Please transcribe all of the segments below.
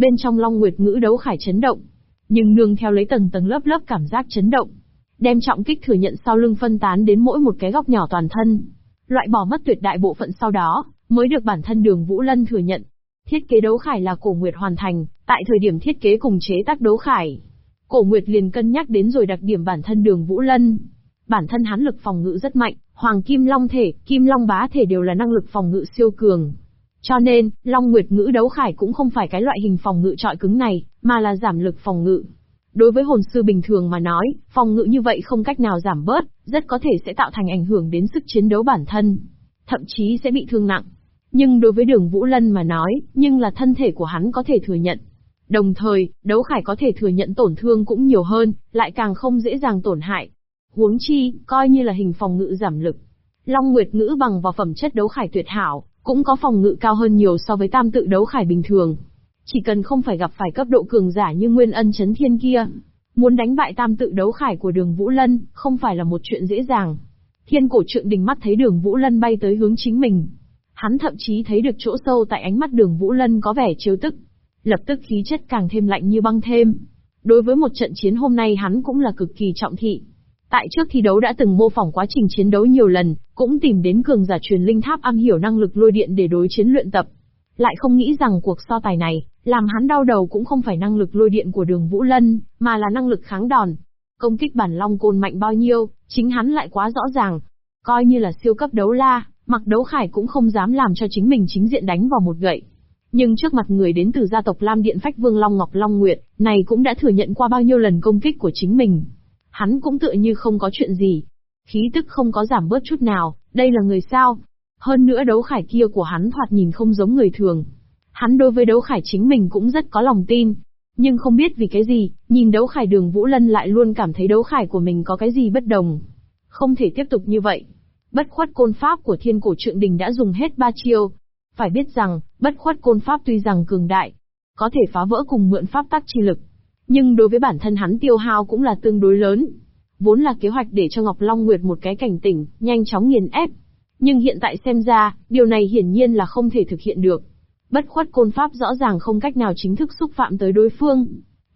Bên trong Long Nguyệt ngữ đấu khải chấn động, nhưng nương theo lấy tầng tầng lớp lớp cảm giác chấn động, đem trọng kích thừa nhận sau lưng phân tán đến mỗi một cái góc nhỏ toàn thân. Loại bỏ mất tuyệt đại bộ phận sau đó, mới được bản thân đường Vũ Lân thừa nhận. Thiết kế đấu khải là cổ nguyệt hoàn thành, tại thời điểm thiết kế cùng chế tác đấu khải. Cổ nguyệt liền cân nhắc đến rồi đặc điểm bản thân đường Vũ Lân. Bản thân hắn lực phòng ngự rất mạnh, hoàng kim long thể, kim long bá thể đều là năng lực phòng ngự siêu cường. Cho nên, Long Nguyệt ngữ đấu khải cũng không phải cái loại hình phòng ngự trọi cứng này, mà là giảm lực phòng ngự. Đối với hồn sư bình thường mà nói, phòng ngự như vậy không cách nào giảm bớt, rất có thể sẽ tạo thành ảnh hưởng đến sức chiến đấu bản thân. Thậm chí sẽ bị thương nặng. Nhưng đối với đường Vũ Lân mà nói, nhưng là thân thể của hắn có thể thừa nhận. Đồng thời, đấu khải có thể thừa nhận tổn thương cũng nhiều hơn, lại càng không dễ dàng tổn hại. Huống chi, coi như là hình phòng ngự giảm lực. Long Nguyệt ngữ bằng vào phẩm chất đấu khải tuyệt hảo, cũng có phòng ngự cao hơn nhiều so với tam tự đấu khải bình thường. Chỉ cần không phải gặp phải cấp độ cường giả như Nguyên Ân Chấn Thiên kia, muốn đánh bại tam tự đấu khải của đường Vũ Lân, không phải là một chuyện dễ dàng. Thiên cổ trượng đình mắt thấy đường Vũ Lân bay tới hướng chính mình. Hắn thậm chí thấy được chỗ sâu tại ánh mắt đường Vũ Lân có vẻ chiếu tức. Lập tức khí chất càng thêm lạnh như băng thêm. Đối với một trận chiến hôm nay hắn cũng là cực kỳ trọng thị. Tại trước thi đấu đã từng mô phỏng quá trình chiến đấu nhiều lần, cũng tìm đến cường giả truyền linh tháp am hiểu năng lực lôi điện để đối chiến luyện tập. Lại không nghĩ rằng cuộc so tài này, làm hắn đau đầu cũng không phải năng lực lôi điện của đường Vũ Lân, mà là năng lực kháng đòn. Công kích bản long côn mạnh bao nhiêu, chính hắn lại quá rõ ràng. Coi như là siêu cấp đấu la, mặc đấu khải cũng không dám làm cho chính mình chính diện đánh vào một gậy. Nhưng trước mặt người đến từ gia tộc Lam Điện Phách Vương Long Ngọc Long Nguyệt, này cũng đã thừa nhận qua bao nhiêu lần công kích của chính mình. Hắn cũng tựa như không có chuyện gì. Khí tức không có giảm bớt chút nào, đây là người sao? Hơn nữa đấu khải kia của hắn thoạt nhìn không giống người thường. Hắn đối với đấu khải chính mình cũng rất có lòng tin. Nhưng không biết vì cái gì, nhìn đấu khải đường Vũ Lân lại luôn cảm thấy đấu khải của mình có cái gì bất đồng. Không thể tiếp tục như vậy. Bất khuất côn pháp của thiên cổ trượng đình đã dùng hết ba chiêu. Phải biết rằng, bất khuất côn pháp tuy rằng cường đại, có thể phá vỡ cùng mượn pháp tắc chi lực. Nhưng đối với bản thân hắn tiêu hao cũng là tương đối lớn. Vốn là kế hoạch để cho Ngọc Long Nguyệt một cái cảnh tỉnh, nhanh chóng nghiền ép. Nhưng hiện tại xem ra, điều này hiển nhiên là không thể thực hiện được. Bất khuất côn pháp rõ ràng không cách nào chính thức xúc phạm tới đối phương.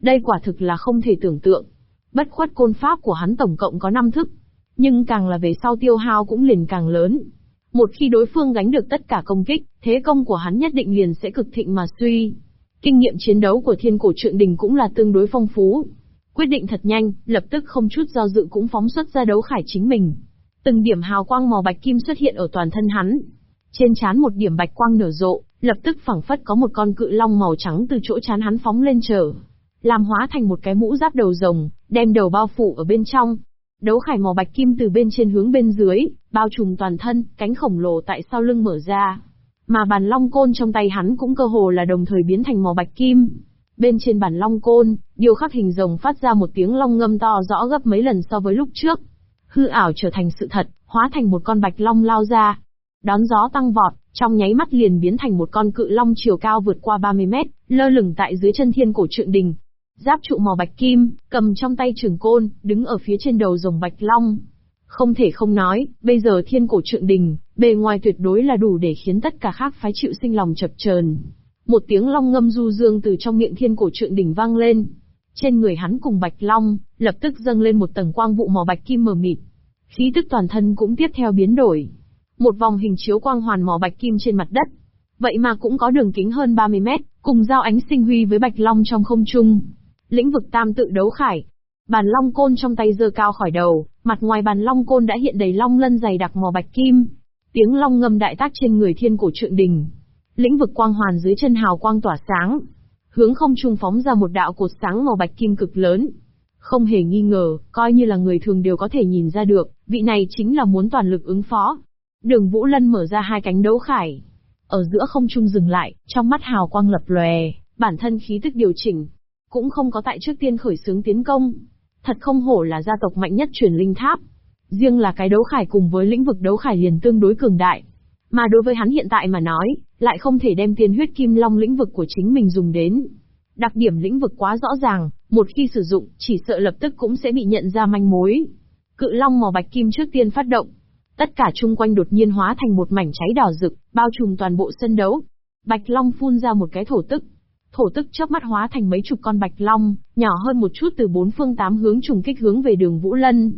Đây quả thực là không thể tưởng tượng. Bất khuất côn pháp của hắn tổng cộng có 5 thức. Nhưng càng là về sau tiêu hao cũng liền càng lớn. Một khi đối phương gánh được tất cả công kích, thế công của hắn nhất định liền sẽ cực thịnh mà suy. Kinh nghiệm chiến đấu của thiên cổ trượng đình cũng là tương đối phong phú. Quyết định thật nhanh, lập tức không chút do dự cũng phóng xuất ra đấu khải chính mình. Từng điểm hào quang màu bạch kim xuất hiện ở toàn thân hắn. Trên trán một điểm bạch quang nở rộ, lập tức phẳng phất có một con cự long màu trắng từ chỗ trán hắn phóng lên trở. Làm hóa thành một cái mũ giáp đầu rồng, đem đầu bao phủ ở bên trong. Đấu khải màu bạch kim từ bên trên hướng bên dưới, bao trùm toàn thân, cánh khổng lồ tại sau lưng mở ra. Mà bàn long côn trong tay hắn cũng cơ hồ là đồng thời biến thành màu bạch kim. Bên trên bản long côn, điều khắc hình rồng phát ra một tiếng long ngâm to rõ gấp mấy lần so với lúc trước. Hư ảo trở thành sự thật, hóa thành một con bạch long lao ra. Đón gió tăng vọt, trong nháy mắt liền biến thành một con cự long chiều cao vượt qua 30 mét, lơ lửng tại dưới chân thiên cổ trượng đình. Giáp trụ màu bạch kim, cầm trong tay trường côn, đứng ở phía trên đầu rồng bạch long. Không thể không nói, bây giờ thiên cổ trượng đình, bề ngoài tuyệt đối là đủ để khiến tất cả khác phái chịu sinh lòng chập chờn. Một tiếng long ngâm du dương từ trong miệng thiên cổ trượng đỉnh vang lên. Trên người hắn cùng bạch long, lập tức dâng lên một tầng quang vụ màu bạch kim mờ mịt. Khí tức toàn thân cũng tiếp theo biến đổi. Một vòng hình chiếu quang hoàn màu bạch kim trên mặt đất. Vậy mà cũng có đường kính hơn 30 mét, cùng giao ánh sinh huy với bạch long trong không trung. Lĩnh vực tam tự đấu khải, Bàn long côn trong tay giơ cao khỏi đầu, mặt ngoài bàn long côn đã hiện đầy long lân dày đặc màu bạch kim. Tiếng long ngâm đại tác trên người thiên cổ trượng đình. Lĩnh vực quang hoàn dưới chân hào quang tỏa sáng. Hướng không trung phóng ra một đạo cột sáng màu bạch kim cực lớn. Không hề nghi ngờ, coi như là người thường đều có thể nhìn ra được, vị này chính là muốn toàn lực ứng phó. Đường Vũ Lân mở ra hai cánh đấu khải. Ở giữa không trung dừng lại, trong mắt hào quang lập lòe, bản thân khí tức điều chỉnh. Cũng không có tại trước tiên khởi xướng tiến công, Thật không hổ là gia tộc mạnh nhất truyền linh tháp. Riêng là cái đấu khải cùng với lĩnh vực đấu khải liền tương đối cường đại. Mà đối với hắn hiện tại mà nói, lại không thể đem tiên huyết kim long lĩnh vực của chính mình dùng đến. Đặc điểm lĩnh vực quá rõ ràng, một khi sử dụng, chỉ sợ lập tức cũng sẽ bị nhận ra manh mối. Cự long màu bạch kim trước tiên phát động. Tất cả chung quanh đột nhiên hóa thành một mảnh cháy đỏ rực, bao trùm toàn bộ sân đấu. Bạch long phun ra một cái thổ tức. thổ tức chớp mắt hóa thành mấy chục con bạch long, nhỏ hơn một chút từ bốn phương tám hướng trùng kích hướng về đường Vũ Lân.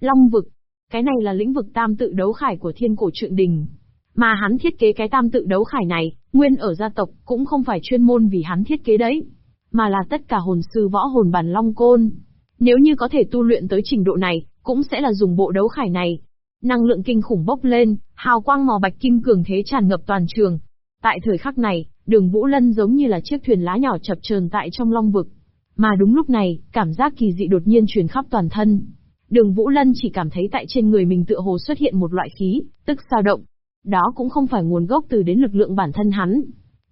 Long vực. Cái này là lĩnh vực tam tự đấu khải của thiên cổ trượng đình. Mà hắn thiết kế cái tam tự đấu khải này, nguyên ở gia tộc, cũng không phải chuyên môn vì hắn thiết kế đấy. Mà là tất cả hồn sư võ hồn bản long côn. Nếu như có thể tu luyện tới trình độ này, cũng sẽ là dùng bộ đấu khải này. Năng lượng kinh khủng bốc lên, hào quang màu bạch kim cường thế tràn ngập toàn trường. Tại thời khắc này, đường Vũ Lân giống như là chiếc thuyền lá nhỏ chập chờn tại trong long vực. Mà đúng lúc này, cảm giác kỳ dị đột nhiên truyền khắp toàn thân. Đường Vũ Lân chỉ cảm thấy tại trên người mình tựa hồ xuất hiện một loại khí, tức sao động. Đó cũng không phải nguồn gốc từ đến lực lượng bản thân hắn.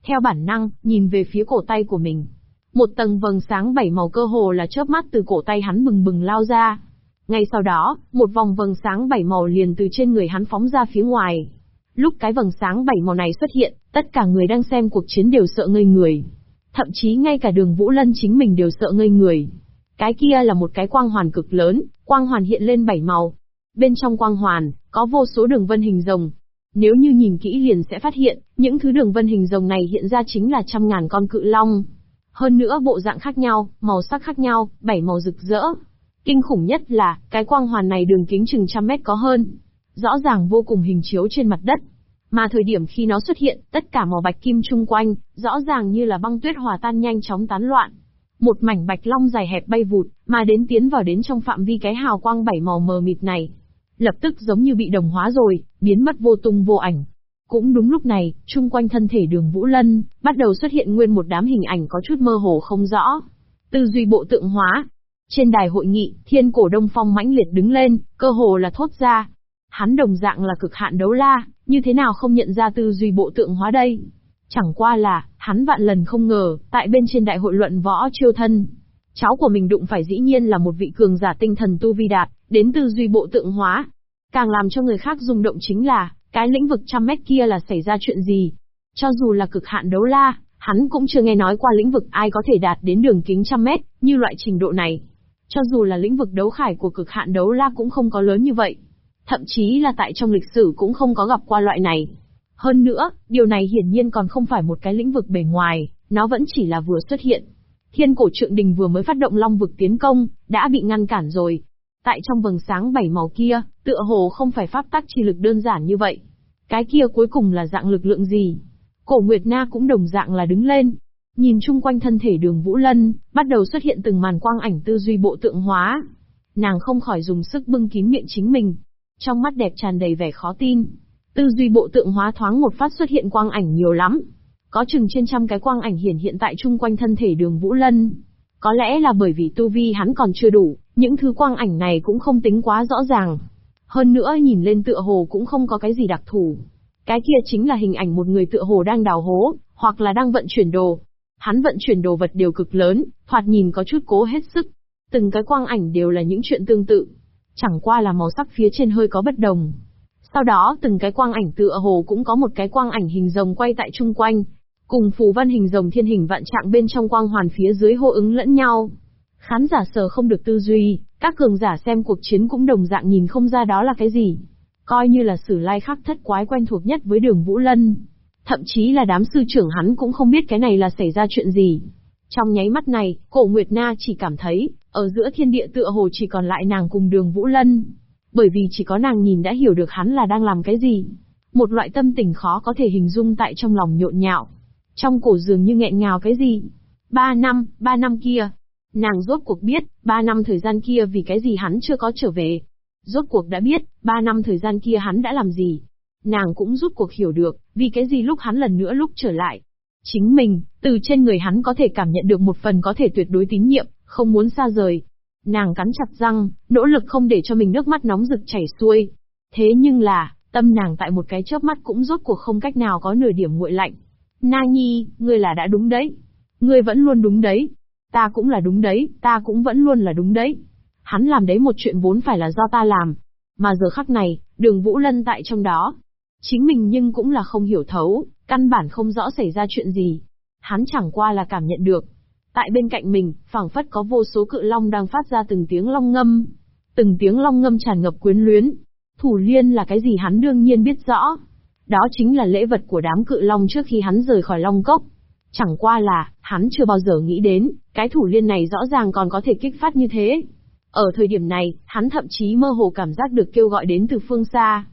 Theo bản năng, nhìn về phía cổ tay của mình. Một tầng vầng sáng bảy màu cơ hồ là chớp mắt từ cổ tay hắn bừng bừng lao ra. Ngay sau đó, một vòng vầng sáng bảy màu liền từ trên người hắn phóng ra phía ngoài. Lúc cái vầng sáng bảy màu này xuất hiện, tất cả người đang xem cuộc chiến đều sợ ngây người. Thậm chí ngay cả đường Vũ Lân chính mình đều sợ ngây người. Cái kia là một cái quang hoàn cực lớn, quang hoàn hiện lên bảy màu. Bên trong quang hoàn, có vô số đường vân hình rồng. Nếu như nhìn kỹ liền sẽ phát hiện, những thứ đường vân hình rồng này hiện ra chính là trăm ngàn con cự long. Hơn nữa bộ dạng khác nhau, màu sắc khác nhau, bảy màu rực rỡ. Kinh khủng nhất là, cái quang hoàn này đường kính chừng trăm mét có hơn. Rõ ràng vô cùng hình chiếu trên mặt đất. Mà thời điểm khi nó xuất hiện, tất cả màu bạch kim chung quanh, rõ ràng như là băng tuyết hòa tan nhanh chóng tán loạn. Một mảnh bạch long dài hẹp bay vụt, mà đến tiến vào đến trong phạm vi cái hào quang bảy màu mờ mịt này. Lập tức giống như bị đồng hóa rồi, biến mất vô tung vô ảnh. Cũng đúng lúc này, chung quanh thân thể đường Vũ Lân, bắt đầu xuất hiện nguyên một đám hình ảnh có chút mơ hồ không rõ. Tư duy bộ tượng hóa. Trên đài hội nghị, thiên cổ đông phong mãnh liệt đứng lên, cơ hồ là thốt ra. Hắn đồng dạng là cực hạn đấu la, như thế nào không nhận ra tư duy bộ tượng hóa đây? Chẳng qua là, hắn vạn lần không ngờ, tại bên trên đại hội luận võ chiêu thân. Cháu của mình đụng phải dĩ nhiên là một vị cường giả tinh thần tu vi đạt, đến tư duy bộ tượng hóa. Càng làm cho người khác rung động chính là, cái lĩnh vực trăm mét kia là xảy ra chuyện gì? Cho dù là cực hạn đấu la, hắn cũng chưa nghe nói qua lĩnh vực ai có thể đạt đến đường kính trăm mét, như loại trình độ này. Cho dù là lĩnh vực đấu khải của cực hạn đấu la cũng không có lớn như vậy. Thậm chí là tại trong lịch sử cũng không có gặp qua loại này. Hơn nữa, điều này hiển nhiên còn không phải một cái lĩnh vực bề ngoài, nó vẫn chỉ là vừa xuất hiện. Thiên cổ trượng đình vừa mới phát động long vực tiến công, đã bị ngăn cản rồi. Tại trong vầng sáng bảy màu kia, tựa hồ không phải pháp tắc chi lực đơn giản như vậy. Cái kia cuối cùng là dạng lực lượng gì? Cổ Nguyệt Na cũng đồng dạng là đứng lên. Nhìn chung quanh thân thể đường Vũ Lân, bắt đầu xuất hiện từng màn quang ảnh tư duy bộ tượng hóa. Nàng không khỏi dùng sức bưng kín miệng chính mình, trong mắt đẹp tràn đầy vẻ khó tin. Tư duy bộ tượng hóa thoáng một phát xuất hiện quang ảnh nhiều lắm. Có chừng trên trăm cái quang ảnh hiển hiện tại chung quanh thân thể đường Vũ Lân. Có lẽ là bởi vì tu vi hắn còn chưa đủ, những thứ quang ảnh này cũng không tính quá rõ ràng. Hơn nữa nhìn lên tựa hồ cũng không có cái gì đặc thù. Cái kia chính là hình ảnh một người tựa hồ đang đào hố, hoặc là đang vận chuyển đồ. Hắn vận chuyển đồ vật đều cực lớn, thoạt nhìn có chút cố hết sức. Từng cái quang ảnh đều là những chuyện tương tự chẳng qua là màu sắc phía trên hơi có bất đồng. Sau đó từng cái quang ảnh tựa hồ cũng có một cái quang ảnh hình rồng quay tại chung quanh, cùng phù văn hình rồng thiên hình vạn trạng bên trong quang hoàn phía dưới hô ứng lẫn nhau. Khán giả sờ không được tư duy, các cường giả xem cuộc chiến cũng đồng dạng nhìn không ra đó là cái gì. Coi như là sử lai khắc thất quái quen thuộc nhất với đường Vũ Lân. Thậm chí là đám sư trưởng hắn cũng không biết cái này là xảy ra chuyện gì. Trong nháy mắt này, cổ Nguyệt Na chỉ cảm thấy, ở giữa thiên địa tựa hồ chỉ còn lại nàng cùng đường Vũ Lân. Bởi vì chỉ có nàng nhìn đã hiểu được hắn là đang làm cái gì. Một loại tâm tình khó có thể hình dung tại trong lòng nhộn nhạo. Trong cổ dường như nghẹn ngào cái gì. Ba năm, ba năm kia. Nàng rốt cuộc biết, ba năm thời gian kia vì cái gì hắn chưa có trở về. Rốt cuộc đã biết, ba năm thời gian kia hắn đã làm gì. Nàng cũng rốt cuộc hiểu được, vì cái gì lúc hắn lần nữa lúc trở lại, Chính mình, từ trên người hắn có thể cảm nhận được một phần có thể tuyệt đối tín nhiệm, không muốn xa rời. Nàng cắn chặt răng, nỗ lực không để cho mình nước mắt nóng rực chảy xuôi. Thế nhưng là, tâm nàng tại một cái chớp mắt cũng rốt cuộc không cách nào có nửa điểm nguội lạnh. Na Nhi, ngươi là đã đúng đấy. Ngươi vẫn luôn đúng đấy. Ta cũng là đúng đấy, ta cũng vẫn luôn là đúng đấy. Hắn làm đấy một chuyện vốn phải là do ta làm. Mà giờ khắc này, đường Vũ Lân tại trong đó. Chính mình nhưng cũng là không hiểu thấu, Căn bản không rõ xảy ra chuyện gì. Hắn chẳng qua là cảm nhận được. Tại bên cạnh mình, phảng phất có vô số cự long đang phát ra từng tiếng long ngâm. Từng tiếng long ngâm tràn ngập quyến luyến. Thủ liên là cái gì hắn đương nhiên biết rõ. Đó chính là lễ vật của đám cự long trước khi hắn rời khỏi long cốc. Chẳng qua là, hắn chưa bao giờ nghĩ đến, cái thủ liên này rõ ràng còn có thể kích phát như thế. Ở thời điểm này, hắn thậm chí mơ hồ cảm giác được kêu gọi đến từ phương xa.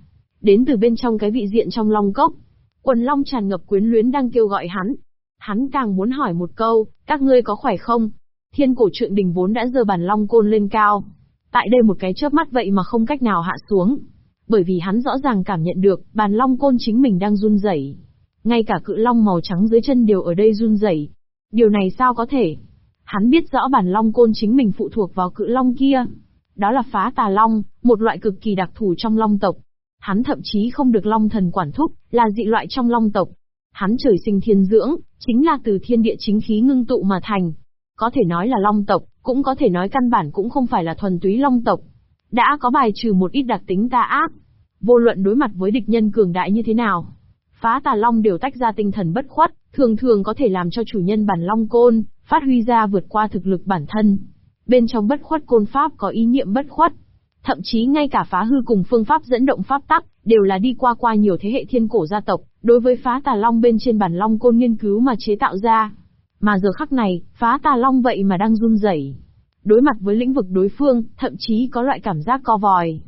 Đến từ bên trong cái vị diện trong long cốc. Quần long tràn ngập quyến luyến đang kêu gọi hắn. Hắn càng muốn hỏi một câu, các ngươi có khỏe không? Thiên cổ trượng đình vốn đã giơ bàn long côn lên cao. Tại đây một cái chớp mắt vậy mà không cách nào hạ xuống. Bởi vì hắn rõ ràng cảm nhận được, bàn long côn chính mình đang run rẩy. Ngay cả cự long màu trắng dưới chân đều ở đây run rẩy. Điều này sao có thể? Hắn biết rõ bản long côn chính mình phụ thuộc vào cự long kia. Đó là phá tà long, một loại cực kỳ đặc thù trong long tộc. Hắn thậm chí không được long thần quản thúc, là dị loại trong long tộc. Hắn trời sinh thiên dưỡng, chính là từ thiên địa chính khí ngưng tụ mà thành. Có thể nói là long tộc, cũng có thể nói căn bản cũng không phải là thuần túy long tộc. Đã có bài trừ một ít đặc tính tà ác. Vô luận đối mặt với địch nhân cường đại như thế nào, phá tà long đều tách ra tinh thần bất khuất, thường thường có thể làm cho chủ nhân bản long côn, phát huy ra vượt qua thực lực bản thân. Bên trong bất khuất côn pháp có ý niệm bất khuất. Thậm chí ngay cả phá hư cùng phương pháp dẫn động pháp tắc, đều là đi qua qua nhiều thế hệ thiên cổ gia tộc, đối với phá tà long bên trên bản long côn nghiên cứu mà chế tạo ra. Mà giờ khắc này, phá tà long vậy mà đang run rẩy. Đối mặt với lĩnh vực đối phương, thậm chí có loại cảm giác co vòi.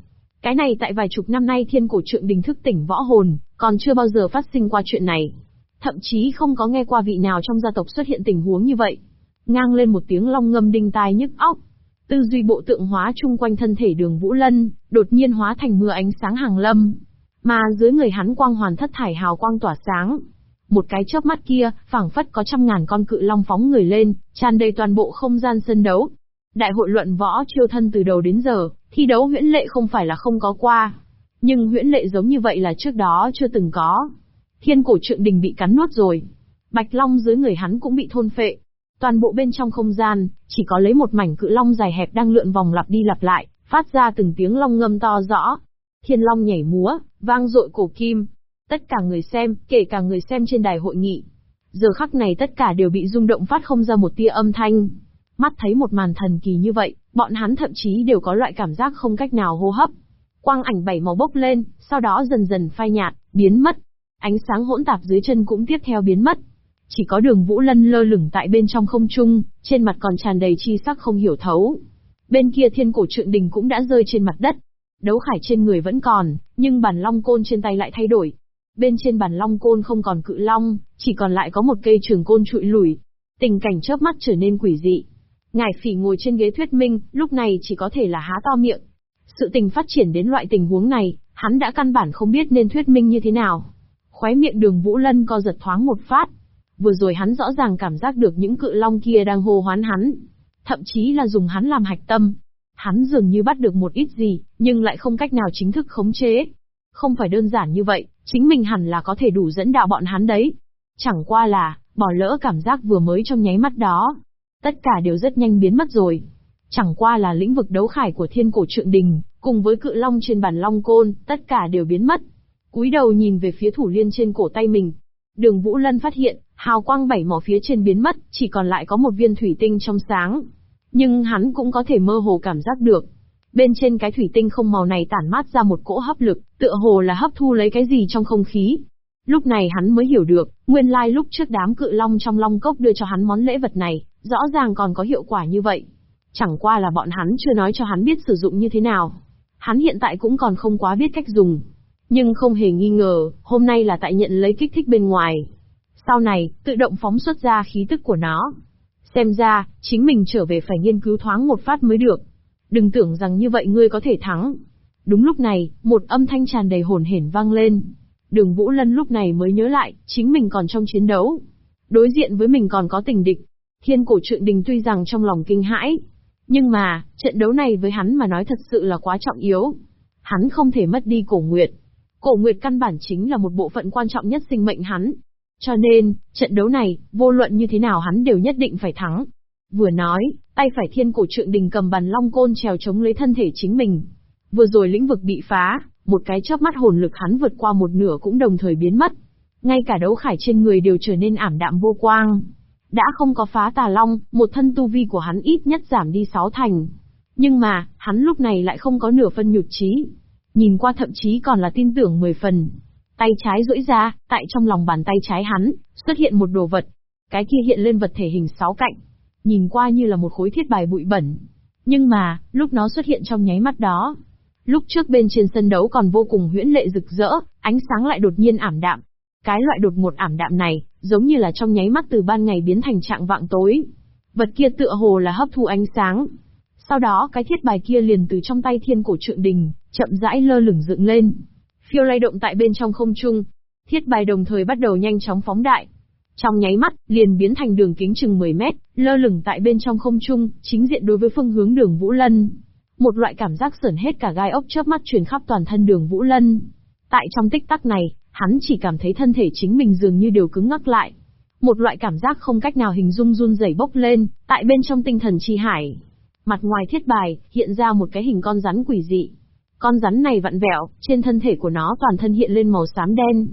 Cái này tại vài chục năm nay thiên cổ trượng đình thức tỉnh võ hồn, còn chưa bao giờ phát sinh qua chuyện này. Thậm chí không có nghe qua vị nào trong gia tộc xuất hiện tình huống như vậy. Ngang lên một tiếng long ngâm đinh tai nhức óc. Tư duy bộ tượng hóa chung quanh thân thể đường Vũ Lân, đột nhiên hóa thành mưa ánh sáng hàng lâm. Mà dưới người hắn quang hoàn thất thải hào quang tỏa sáng. Một cái chớp mắt kia, phảng phất có trăm ngàn con cự long phóng người lên, tràn đầy toàn bộ không gian sân đấu. Đại hội luận võ chiêu thân từ đầu đến giờ, thi đấu huyễn lệ không phải là không có qua. Nhưng huyễn lệ giống như vậy là trước đó chưa từng có. Thiên cổ trượng đình bị cắn nuốt rồi. Bạch long dưới người hắn cũng bị thôn phệ. Toàn bộ bên trong không gian, chỉ có lấy một mảnh cự long dài hẹp đang lượn vòng lặp đi lặp lại, phát ra từng tiếng long ngâm to rõ. Thiên long nhảy múa, vang dội cổ kim. Tất cả người xem, kể cả người xem trên đài hội nghị. Giờ khắc này tất cả đều bị rung động phát không ra một tia âm thanh. Mắt thấy một màn thần kỳ như vậy, bọn hắn thậm chí đều có loại cảm giác không cách nào hô hấp. Quang ảnh bảy màu bốc lên, sau đó dần dần phai nhạt, biến mất. Ánh sáng hỗn tạp dưới chân cũng tiếp theo biến mất. Chỉ có đường Vũ Lân lơ lửng tại bên trong không trung, trên mặt còn tràn đầy chi sắc không hiểu thấu. Bên kia thiên cổ trượng đình cũng đã rơi trên mặt đất. Đấu khải trên người vẫn còn, nhưng bản long côn trên tay lại thay đổi. Bên trên bản long côn không còn cự long, chỉ còn lại có một cây trường côn trụi lủi. Tình cảnh chớp mắt trở nên quỷ dị. Ngài phỉ ngồi trên ghế thuyết minh, lúc này chỉ có thể là há to miệng. Sự tình phát triển đến loại tình huống này, hắn đã căn bản không biết nên thuyết minh như thế nào. Khóe miệng đường Vũ Lân co giật thoáng một phát. Vừa rồi hắn rõ ràng cảm giác được những cự long kia đang hô hoán hắn. Thậm chí là dùng hắn làm hạch tâm. Hắn dường như bắt được một ít gì, nhưng lại không cách nào chính thức khống chế. Không phải đơn giản như vậy, chính mình hẳn là có thể đủ dẫn đạo bọn hắn đấy. Chẳng qua là, bỏ lỡ cảm giác vừa mới trong nháy mắt đó. Tất cả đều rất nhanh biến mất rồi. Chẳng qua là lĩnh vực đấu khải của thiên cổ trượng đình, cùng với cự long trên bản long côn, tất cả đều biến mất. cúi đầu nhìn về phía thủ liên trên cổ tay mình. Đường Vũ Lân phát hiện, hào quang bảy mỏ phía trên biến mất, chỉ còn lại có một viên thủy tinh trong sáng. Nhưng hắn cũng có thể mơ hồ cảm giác được. Bên trên cái thủy tinh không màu này tản mát ra một cỗ hấp lực, tựa hồ là hấp thu lấy cái gì trong không khí. Lúc này hắn mới hiểu được, nguyên lai lúc trước đám cự long trong long cốc đưa cho hắn món lễ vật này, rõ ràng còn có hiệu quả như vậy. Chẳng qua là bọn hắn chưa nói cho hắn biết sử dụng như thế nào. Hắn hiện tại cũng còn không quá biết cách dùng. Nhưng không hề nghi ngờ, hôm nay là tại nhận lấy kích thích bên ngoài. Sau này, tự động phóng xuất ra khí tức của nó. Xem ra, chính mình trở về phải nghiên cứu thoáng một phát mới được. Đừng tưởng rằng như vậy ngươi có thể thắng. Đúng lúc này, một âm thanh tràn đầy hồn hển vang lên. Đường Vũ Lân lúc này mới nhớ lại, chính mình còn trong chiến đấu. Đối diện với mình còn có tình địch. Thiên cổ trượng đình tuy rằng trong lòng kinh hãi, nhưng mà, trận đấu này với hắn mà nói thật sự là quá trọng yếu. Hắn không thể mất đi cổ nguyệt. Cổ nguyệt căn bản chính là một bộ phận quan trọng nhất sinh mệnh hắn. Cho nên, trận đấu này, vô luận như thế nào hắn đều nhất định phải thắng. Vừa nói, tay phải thiên cổ trượng đình cầm bàn long côn trèo chống lấy thân thể chính mình. Vừa rồi lĩnh vực bị phá, một cái chớp mắt hồn lực hắn vượt qua một nửa cũng đồng thời biến mất. Ngay cả đấu khải trên người đều trở nên ảm đạm vô quang. Đã không có phá tà long, một thân tu vi của hắn ít nhất giảm đi sáu thành. Nhưng mà, hắn lúc này lại không có nửa phân nhụt chí. Nhìn qua thậm chí còn là tin tưởng mười phần. Tay trái duỗi ra, tại trong lòng bàn tay trái hắn, xuất hiện một đồ vật. Cái kia hiện lên vật thể hình sáu cạnh. Nhìn qua như là một khối thiết bài bụi bẩn. Nhưng mà, lúc nó xuất hiện trong nháy mắt đó. Lúc trước bên trên sân đấu còn vô cùng huyễn lệ rực rỡ, ánh sáng lại đột nhiên ảm đạm. Cái loại đột ngột ảm đạm này, giống như là trong nháy mắt từ ban ngày biến thành trạng vạng tối. Vật kia tựa hồ là hấp thu ánh sáng. Sau đó cái thiết bài kia liền từ trong tay thiên cổ trượng đình, chậm rãi lơ lửng dựng lên. Phiêu lay động tại bên trong không trung. Thiết bài đồng thời bắt đầu nhanh chóng phóng đại. Trong nháy mắt, liền biến thành đường kính chừng 10 mét, lơ lửng tại bên trong không trung, chính diện đối với phương hướng đường Vũ Lân. Một loại cảm giác sởn hết cả gai ốc chớp mắt truyền khắp toàn thân đường Vũ Lân. Tại trong tích tắc này, hắn chỉ cảm thấy thân thể chính mình dường như đều cứng ngắc lại. Một loại cảm giác không cách nào hình dung run rẩy bốc lên, tại bên trong tinh thần chi hải. Mặt ngoài thiết bài, hiện ra một cái hình con rắn quỷ dị. Con rắn này vặn vẹo, trên thân thể của nó toàn thân hiện lên màu xám đen.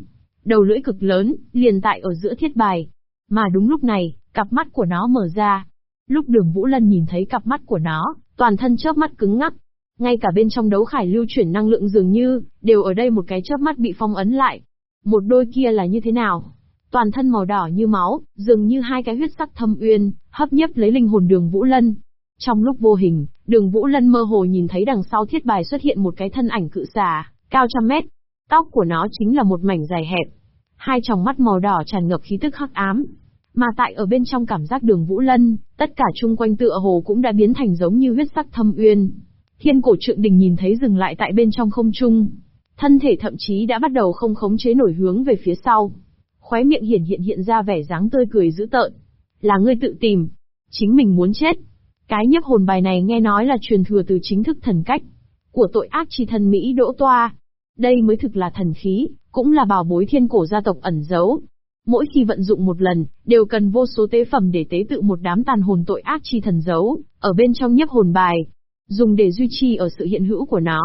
Đầu lưỡi cực lớn, liền tại ở giữa thiết bài. Mà đúng lúc này, cặp mắt của nó mở ra. Lúc đường Vũ Lân nhìn thấy cặp mắt của nó, toàn thân chớp mắt cứng ngắc. Ngay cả bên trong đấu khải lưu chuyển năng lượng dường như, đều ở đây một cái chớp mắt bị phong ấn lại. Một đôi kia là như thế nào? Toàn thân màu đỏ như máu, dường như hai cái huyết sắc thâm uyên, hấp nhấp lấy linh hồn đường Vũ Lân. Trong lúc vô hình, đường Vũ Lân mơ hồ nhìn thấy đằng sau thiết bài xuất hiện một cái thân ảnh cự xà, cao trăm mét. Tóc của nó chính là một mảnh dài hẹp. Hai tròng mắt màu đỏ tràn ngập khí tức hắc ám. Mà tại ở bên trong cảm giác đường Vũ Lân, tất cả chung quanh tựa hồ cũng đã biến thành giống như huyết sắc thâm uyên. Thiên cổ trượng đình nhìn thấy dừng lại tại bên trong không trung. Thân thể thậm chí đã bắt đầu không khống chế nổi hướng về phía sau. Khóe miệng hiển hiện hiện ra vẻ dáng tươi cười dữ tợn. Là ngươi tự tìm. Chính mình muốn chết. Cái nhấp hồn bài này nghe nói là truyền thừa từ chính thức thần cách. Của tội ác chi thần Mỹ đỗ toa. Đây mới thực là thần khí, cũng là bảo bối thiên cổ gia tộc ẩn giấu. Mỗi khi vận dụng một lần, đều cần vô số tế phẩm để tế tự một đám tàn hồn tội ác chi thần giấu, ở bên trong nhấp hồn bài. Dùng để duy trì ở sự hiện hữu của nó.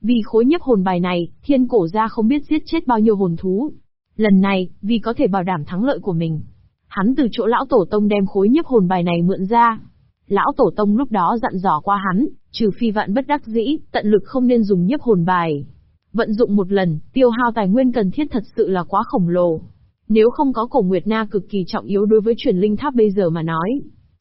Vì khối nhấp hồn bài này, thiên cổ gia không biết giết chết bao nhiêu hồn thú. Lần này, vì có thể bảo đảm thắng lợi của mình. Hắn từ chỗ lão tổ tông đem khối nhấp hồn bài này mượn ra, Lão Tổ Tông lúc đó dặn dò qua hắn, trừ phi vạn bất đắc dĩ, tận lực không nên dùng nhấp hồn bài. Vận dụng một lần, tiêu hao tài nguyên cần thiết thật sự là quá khổng lồ. Nếu không có cổ Nguyệt Na cực kỳ trọng yếu đối với truyền linh tháp bây giờ mà nói.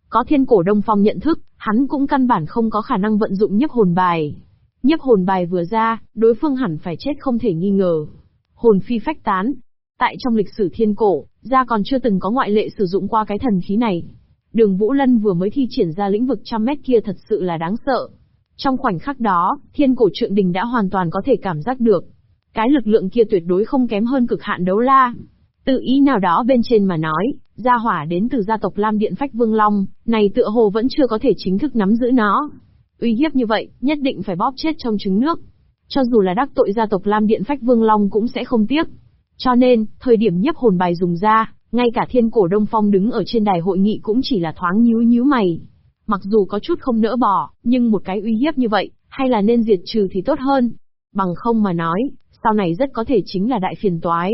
Có thiên cổ Đông Phong nhận thức, hắn cũng căn bản không có khả năng vận dụng nhiếp hồn bài. Nhiếp hồn bài vừa ra, đối phương hẳn phải chết không thể nghi ngờ. Hồn phi phách tán. Tại trong lịch sử thiên cổ, ra còn chưa từng có ngoại lệ sử dụng qua cái thần khí này. Đường Vũ Lân vừa mới thi triển ra lĩnh vực trăm mét kia thật sự là đáng sợ. Trong khoảnh khắc đó, thiên cổ trượng đình đã hoàn toàn có thể cảm giác được. Cái lực lượng kia tuyệt đối không kém hơn cực hạn đấu la. Tự ý nào đó bên trên mà nói, gia hỏa đến từ gia tộc Lam Điện Phách Vương Long, này tựa hồ vẫn chưa có thể chính thức nắm giữ nó. Uy hiếp như vậy, nhất định phải bóp chết trong trứng nước. Cho dù là đắc tội gia tộc Lam Điện Phách Vương Long cũng sẽ không tiếc. Cho nên, thời điểm nhấp hồn bài dùng ra, ngay cả thiên cổ Đông Phong đứng ở trên đài hội nghị cũng chỉ là thoáng nhíu nhíu mày. Mặc dù có chút không nỡ bỏ, nhưng một cái uy hiếp như vậy, hay là nên diệt trừ thì tốt hơn. Bằng không mà nói, sau này rất có thể chính là đại phiền toái.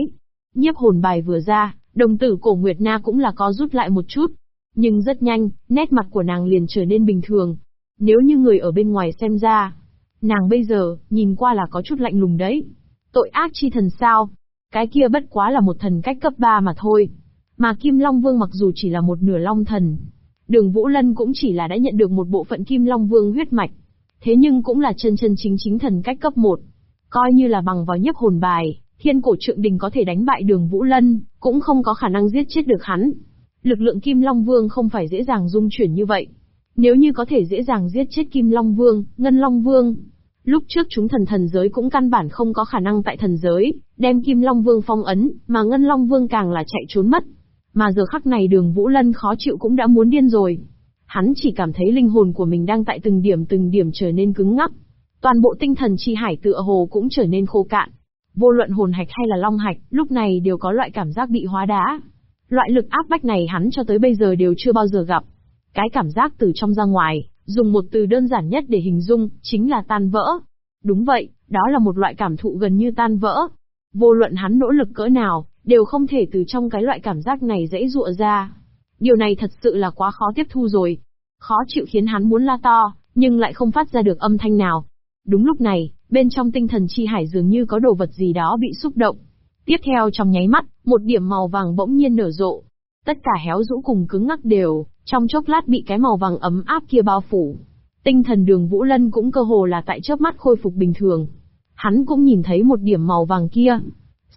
Nhiếp hồn bài vừa ra, đồng tử cổ Nguyệt Na cũng là có rút lại một chút. Nhưng rất nhanh, nét mặt của nàng liền trở nên bình thường. Nếu như người ở bên ngoài xem ra, nàng bây giờ, nhìn qua là có chút lạnh lùng đấy. Tội ác chi thần sao? Cái kia bất quá là một thần cách cấp 3 mà thôi. Mà Kim Long Vương mặc dù chỉ là một nửa long thần, đường Vũ Lân cũng chỉ là đã nhận được một bộ phận Kim Long Vương huyết mạch. Thế nhưng cũng là chân chân chính chính thần cách cấp 1. Coi như là bằng vào nhấp hồn bài, thiên cổ trượng đình có thể đánh bại đường Vũ Lân, cũng không có khả năng giết chết được hắn. Lực lượng Kim Long Vương không phải dễ dàng dung chuyển như vậy. Nếu như có thể dễ dàng giết chết Kim Long Vương, Ngân Long Vương, lúc trước chúng thần thần giới cũng căn bản không có khả năng tại thần giới, đem Kim Long Vương phong ấn, mà Ngân Long Vương càng là chạy trốn mất. Mà giờ khắc này đường Vũ Lân khó chịu cũng đã muốn điên rồi. Hắn chỉ cảm thấy linh hồn của mình đang tại từng điểm từng điểm trở nên cứng ngắc. Toàn bộ tinh thần chi hải tựa hồ cũng trở nên khô cạn. Vô luận hồn hạch hay là long hạch, lúc này đều có loại cảm giác bị hóa đá. Loại lực áp bách này hắn cho tới bây giờ đều chưa bao giờ gặp. Cái cảm giác từ trong ra ngoài, dùng một từ đơn giản nhất để hình dung, chính là tan vỡ. Đúng vậy, đó là một loại cảm thụ gần như tan vỡ. Vô luận hắn nỗ lực cỡ nào, đều không thể từ trong cái loại cảm giác này dễ dụa ra. Điều này thật sự là quá khó tiếp thu rồi. Khó chịu khiến hắn muốn la to, nhưng lại không phát ra được âm thanh nào. Đúng lúc này, bên trong tinh thần chi hải dường như có đồ vật gì đó bị xúc động. Tiếp theo trong nháy mắt, một điểm màu vàng bỗng nhiên nở rộ. Tất cả héo rũ cùng cứng ngắc đều, trong chốc lát bị cái màu vàng ấm áp kia bao phủ. Tinh thần đường Vũ Lân cũng cơ hồ là tại chớp mắt khôi phục bình thường. Hắn cũng nhìn thấy một điểm màu vàng kia.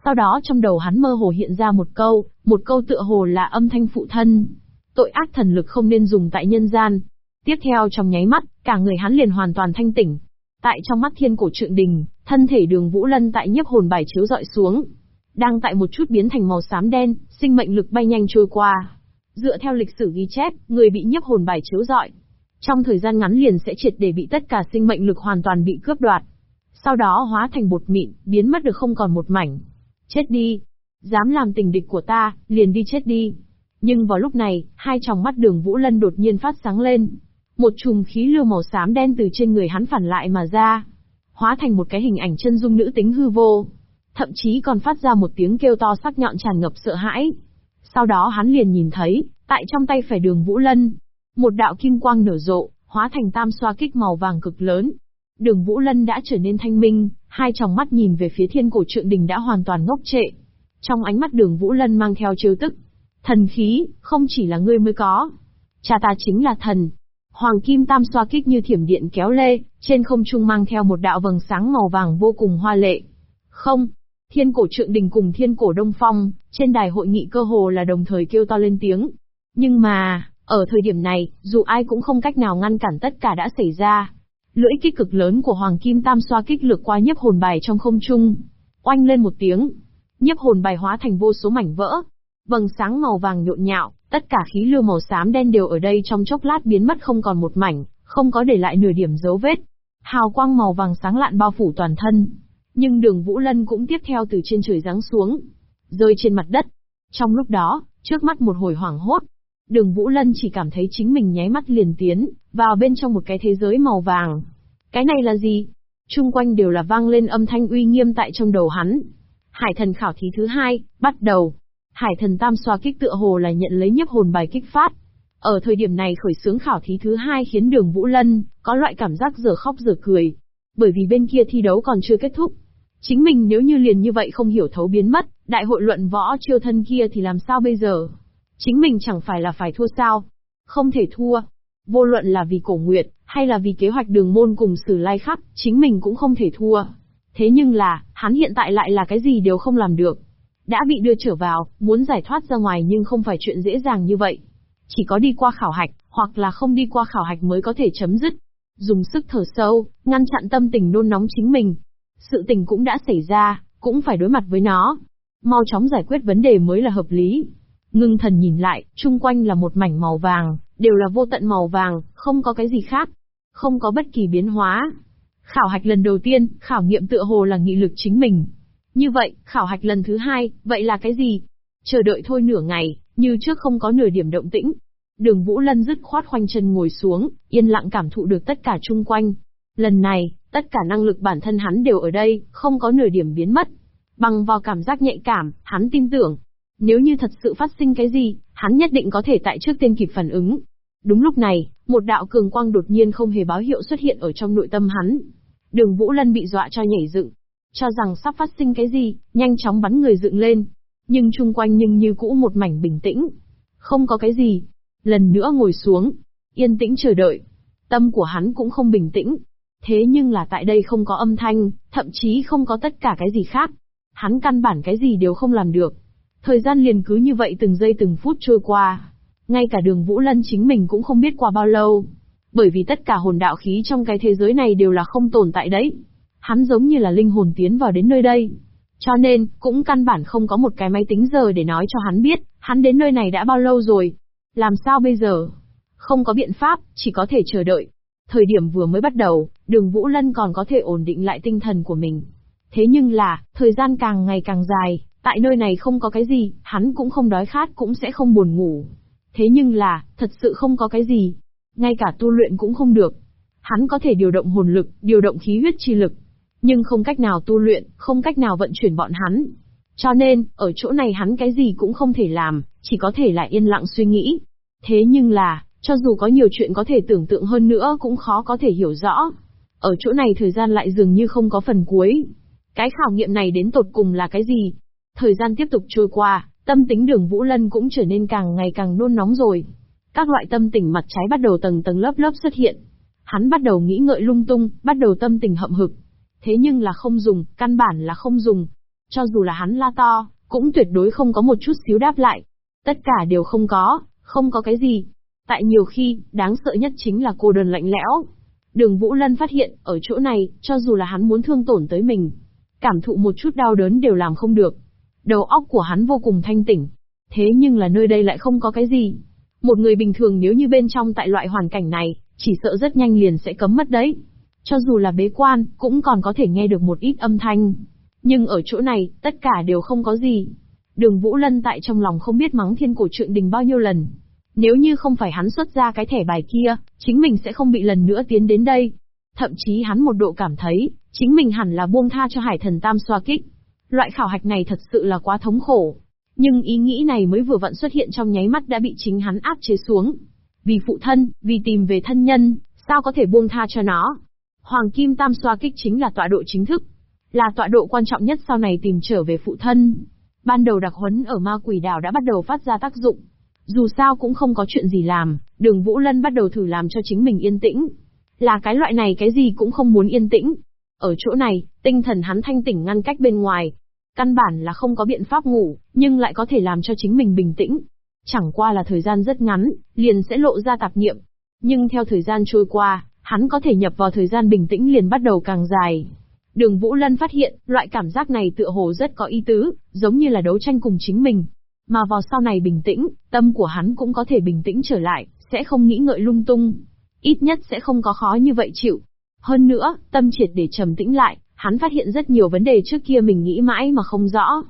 Sau đó trong đầu hắn mơ hồ hiện ra một câu, một câu tựa hồ là âm thanh phụ thân. Tội ác thần lực không nên dùng tại nhân gian. Tiếp theo trong nháy mắt, cả người hắn liền hoàn toàn thanh tỉnh. Tại trong mắt thiên cổ trượng đình, thân thể đường Vũ Lân tại nhiếp hồn bài chiếu dọi xuống. Đang tại một chút biến thành màu xám đen, sinh mệnh lực bay nhanh trôi qua. Dựa theo lịch sử ghi chép, người bị nhiếp hồn bài chiếu dọi. Trong thời gian ngắn liền sẽ triệt để bị tất cả sinh mệnh lực hoàn toàn bị cướp đoạt. Sau đó hóa thành bột mịn, biến mất được không còn một mảnh. Chết đi. Dám làm tình địch của ta, liền đi chết đi. Nhưng vào lúc này, hai tròng mắt đường Vũ Lân đột nhiên phát sáng lên. Một chùm khí lưu màu xám đen từ trên người hắn phản lại mà ra. Hóa thành một cái hình ảnh chân dung nữ tính hư vô. Thậm chí còn phát ra một tiếng kêu to sắc nhọn tràn ngập sợ hãi. Sau đó hắn liền nhìn thấy, tại trong tay phải đường Vũ Lân, một đạo kim quang nở rộ, hóa thành tam xoa kích màu vàng cực lớn. Đường Vũ Lân đã trở nên thanh minh, hai tròng mắt nhìn về phía thiên cổ trượng đình đã hoàn toàn ngốc trệ. Trong ánh mắt đường Vũ Lân mang theo trêu tức. Thần khí, không chỉ là ngươi mới có. Cha ta chính là thần. Hoàng kim tam xoa kích như thiểm điện kéo lê, trên không trung mang theo một đạo vầng sáng màu vàng vô cùng hoa lệ. Không, thiên cổ trượng đình cùng thiên cổ đông phong, trên đài hội nghị cơ hồ là đồng thời kêu to lên tiếng. Nhưng mà, ở thời điểm này, dù ai cũng không cách nào ngăn cản tất cả đã xảy ra. Lưỡi kích cực lớn của Hoàng Kim Tam xoa kích lược qua nhiếp hồn bài trong không trung. Oanh lên một tiếng. Nhiếp hồn bài hóa thành vô số mảnh vỡ. Vầng sáng màu vàng nhộn nhạo, tất cả khí lưu màu xám đen đều ở đây trong chốc lát biến mất không còn một mảnh, không có để lại nửa điểm dấu vết. Hào quang màu vàng sáng lạn bao phủ toàn thân. Nhưng đường Vũ Lân cũng tiếp theo từ trên trời giáng xuống. Rơi trên mặt đất. Trong lúc đó, trước mắt một hồi hoảng hốt, Đường Vũ Lân chỉ cảm thấy chính mình nháy mắt liền tiến, vào bên trong một cái thế giới màu vàng. Cái này là gì? Trung quanh đều là vang lên âm thanh uy nghiêm tại trong đầu hắn. Hải thần khảo thí thứ hai, bắt đầu. Hải thần tam xoa kích tựa hồ là nhận lấy nhấp hồn bài kích phát. Ở thời điểm này khởi sướng khảo thí thứ hai khiến đường Vũ Lân có loại cảm giác giờ khóc giờ cười. Bởi vì bên kia thi đấu còn chưa kết thúc. Chính mình nếu như liền như vậy không hiểu thấu biến mất, đại hội luận võ chiêu thân kia thì làm sao bây giờ? Chính mình chẳng phải là phải thua sao? Không thể thua. Vô luận là vì cổ nguyệt, hay là vì kế hoạch đường môn cùng sử lai khắc, chính mình cũng không thể thua. Thế nhưng là, hắn hiện tại lại là cái gì đều không làm được. Đã bị đưa trở vào, muốn giải thoát ra ngoài nhưng không phải chuyện dễ dàng như vậy. Chỉ có đi qua khảo hạch, hoặc là không đi qua khảo hạch mới có thể chấm dứt. Dùng sức thở sâu, ngăn chặn tâm tình nôn nóng chính mình. Sự tình cũng đã xảy ra, cũng phải đối mặt với nó. Mau chóng giải quyết vấn đề mới là hợp lý. Ngưng thần nhìn lại, chung quanh là một mảnh màu vàng, đều là vô tận màu vàng, không có cái gì khác. Không có bất kỳ biến hóa. Khảo hạch lần đầu tiên, khảo nghiệm tựa hồ là nghị lực chính mình. Như vậy, khảo hạch lần thứ hai, vậy là cái gì? Chờ đợi thôi nửa ngày, như trước không có nửa điểm động tĩnh. Đường Vũ Lân dứt khoát khoanh chân ngồi xuống, yên lặng cảm thụ được tất cả chung quanh. Lần này, tất cả năng lực bản thân hắn đều ở đây, không có nửa điểm biến mất. Bằng vào cảm giác nhạy cảm, hắn tin tưởng, nếu như thật sự phát sinh cái gì, hắn nhất định có thể tại trước tiên kịp phản ứng. Đúng lúc này, một đạo cường quang đột nhiên không hề báo hiệu xuất hiện ở trong nội tâm hắn. Đường Vũ Lân bị dọa cho nhảy dựng, cho rằng sắp phát sinh cái gì, nhanh chóng bắn người dựng lên. Nhưng chung quanh nhưng như cũ một mảnh bình tĩnh. Không có cái gì. Lần nữa ngồi xuống, yên tĩnh chờ đợi. Tâm của hắn cũng không bình tĩnh. Thế nhưng là tại đây không có âm thanh, thậm chí không có tất cả cái gì khác. Hắn căn bản cái gì đều không làm được. Thời gian liền cứ như vậy từng giây từng phút trôi qua. Ngay cả đường Vũ Lân chính mình cũng không biết qua bao lâu. Bởi vì tất cả hồn đạo khí trong cái thế giới này đều là không tồn tại đấy. Hắn giống như là linh hồn tiến vào đến nơi đây. Cho nên, cũng căn bản không có một cái máy tính giờ để nói cho hắn biết, hắn đến nơi này đã bao lâu rồi. Làm sao bây giờ? Không có biện pháp, chỉ có thể chờ đợi. Thời điểm vừa mới bắt đầu, đường Vũ Lân còn có thể ổn định lại tinh thần của mình. Thế nhưng là, thời gian càng ngày càng dài, Tại nơi này không có cái gì, hắn cũng không đói khát cũng sẽ không buồn ngủ. Thế nhưng là, thật sự không có cái gì. Ngay cả tu luyện cũng không được. Hắn có thể điều động hồn lực, điều động khí huyết chi lực. Nhưng không cách nào tu luyện, không cách nào vận chuyển bọn hắn. Cho nên, ở chỗ này hắn cái gì cũng không thể làm, chỉ có thể là yên lặng suy nghĩ. Thế nhưng là, cho dù có nhiều chuyện có thể tưởng tượng hơn nữa cũng khó có thể hiểu rõ. Ở chỗ này thời gian lại dường như không có phần cuối. Cái khảo nghiệm này đến tột cùng là cái gì? Thời gian tiếp tục trôi qua, Tâm tính đường Vũ Lân cũng trở nên càng ngày càng nôn nóng rồi. Các loại tâm tình mặt trái bắt đầu tầng tầng lớp lớp xuất hiện. Hắn bắt đầu nghĩ ngợi lung tung, bắt đầu tâm tình hậm hực. Thế nhưng là không dùng, căn bản là không dùng. Cho dù là hắn la to, cũng tuyệt đối không có một chút xíu đáp lại. Tất cả đều không có, không có cái gì. Tại nhiều khi, đáng sợ nhất chính là cô đơn lạnh lẽo. Đường Vũ Lân phát hiện, ở chỗ này, cho dù là hắn muốn thương tổn tới mình, cảm thụ một chút đau đớn đều làm không được. Đầu óc của hắn vô cùng thanh tỉnh. Thế nhưng là nơi đây lại không có cái gì. Một người bình thường nếu như bên trong tại loại hoàn cảnh này, chỉ sợ rất nhanh liền sẽ cấm mất đấy. Cho dù là bế quan, cũng còn có thể nghe được một ít âm thanh. Nhưng ở chỗ này, tất cả đều không có gì. Đường Vũ Lân tại trong lòng không biết mắng thiên cổ trượng đình bao nhiêu lần. Nếu như không phải hắn xuất ra cái thẻ bài kia, chính mình sẽ không bị lần nữa tiến đến đây. Thậm chí hắn một độ cảm thấy, chính mình hẳn là buông tha cho hải thần tam xoa kích. Loại khảo hạch này thật sự là quá thống khổ. Nhưng ý nghĩ này mới vừa vặn xuất hiện trong nháy mắt đã bị chính hắn áp chế xuống. Vì phụ thân, vì tìm về thân nhân, sao có thể buông tha cho nó? Hoàng Kim Tam xoa kích chính là tọa độ chính thức, là tọa độ quan trọng nhất sau này tìm trở về phụ thân. Ban đầu đặc huấn ở ma quỷ đảo đã bắt đầu phát ra tác dụng. Dù sao cũng không có chuyện gì làm, đường Vũ Lân bắt đầu thử làm cho chính mình yên tĩnh. Là cái loại này cái gì cũng không muốn yên tĩnh. Ở chỗ này, tinh thần hắn thanh tỉnh ngăn cách bên ngoài. Căn bản là không có biện pháp ngủ, nhưng lại có thể làm cho chính mình bình tĩnh. Chẳng qua là thời gian rất ngắn, liền sẽ lộ ra tạp niệm. Nhưng theo thời gian trôi qua, hắn có thể nhập vào thời gian bình tĩnh liền bắt đầu càng dài. Đường Vũ Lân phát hiện, loại cảm giác này tựa hồ rất có ý tứ, giống như là đấu tranh cùng chính mình. Mà vào sau này bình tĩnh, tâm của hắn cũng có thể bình tĩnh trở lại, sẽ không nghĩ ngợi lung tung. Ít nhất sẽ không có khó như vậy chịu. Hơn nữa, tâm triệt để trầm tĩnh lại, hắn phát hiện rất nhiều vấn đề trước kia mình nghĩ mãi mà không rõ.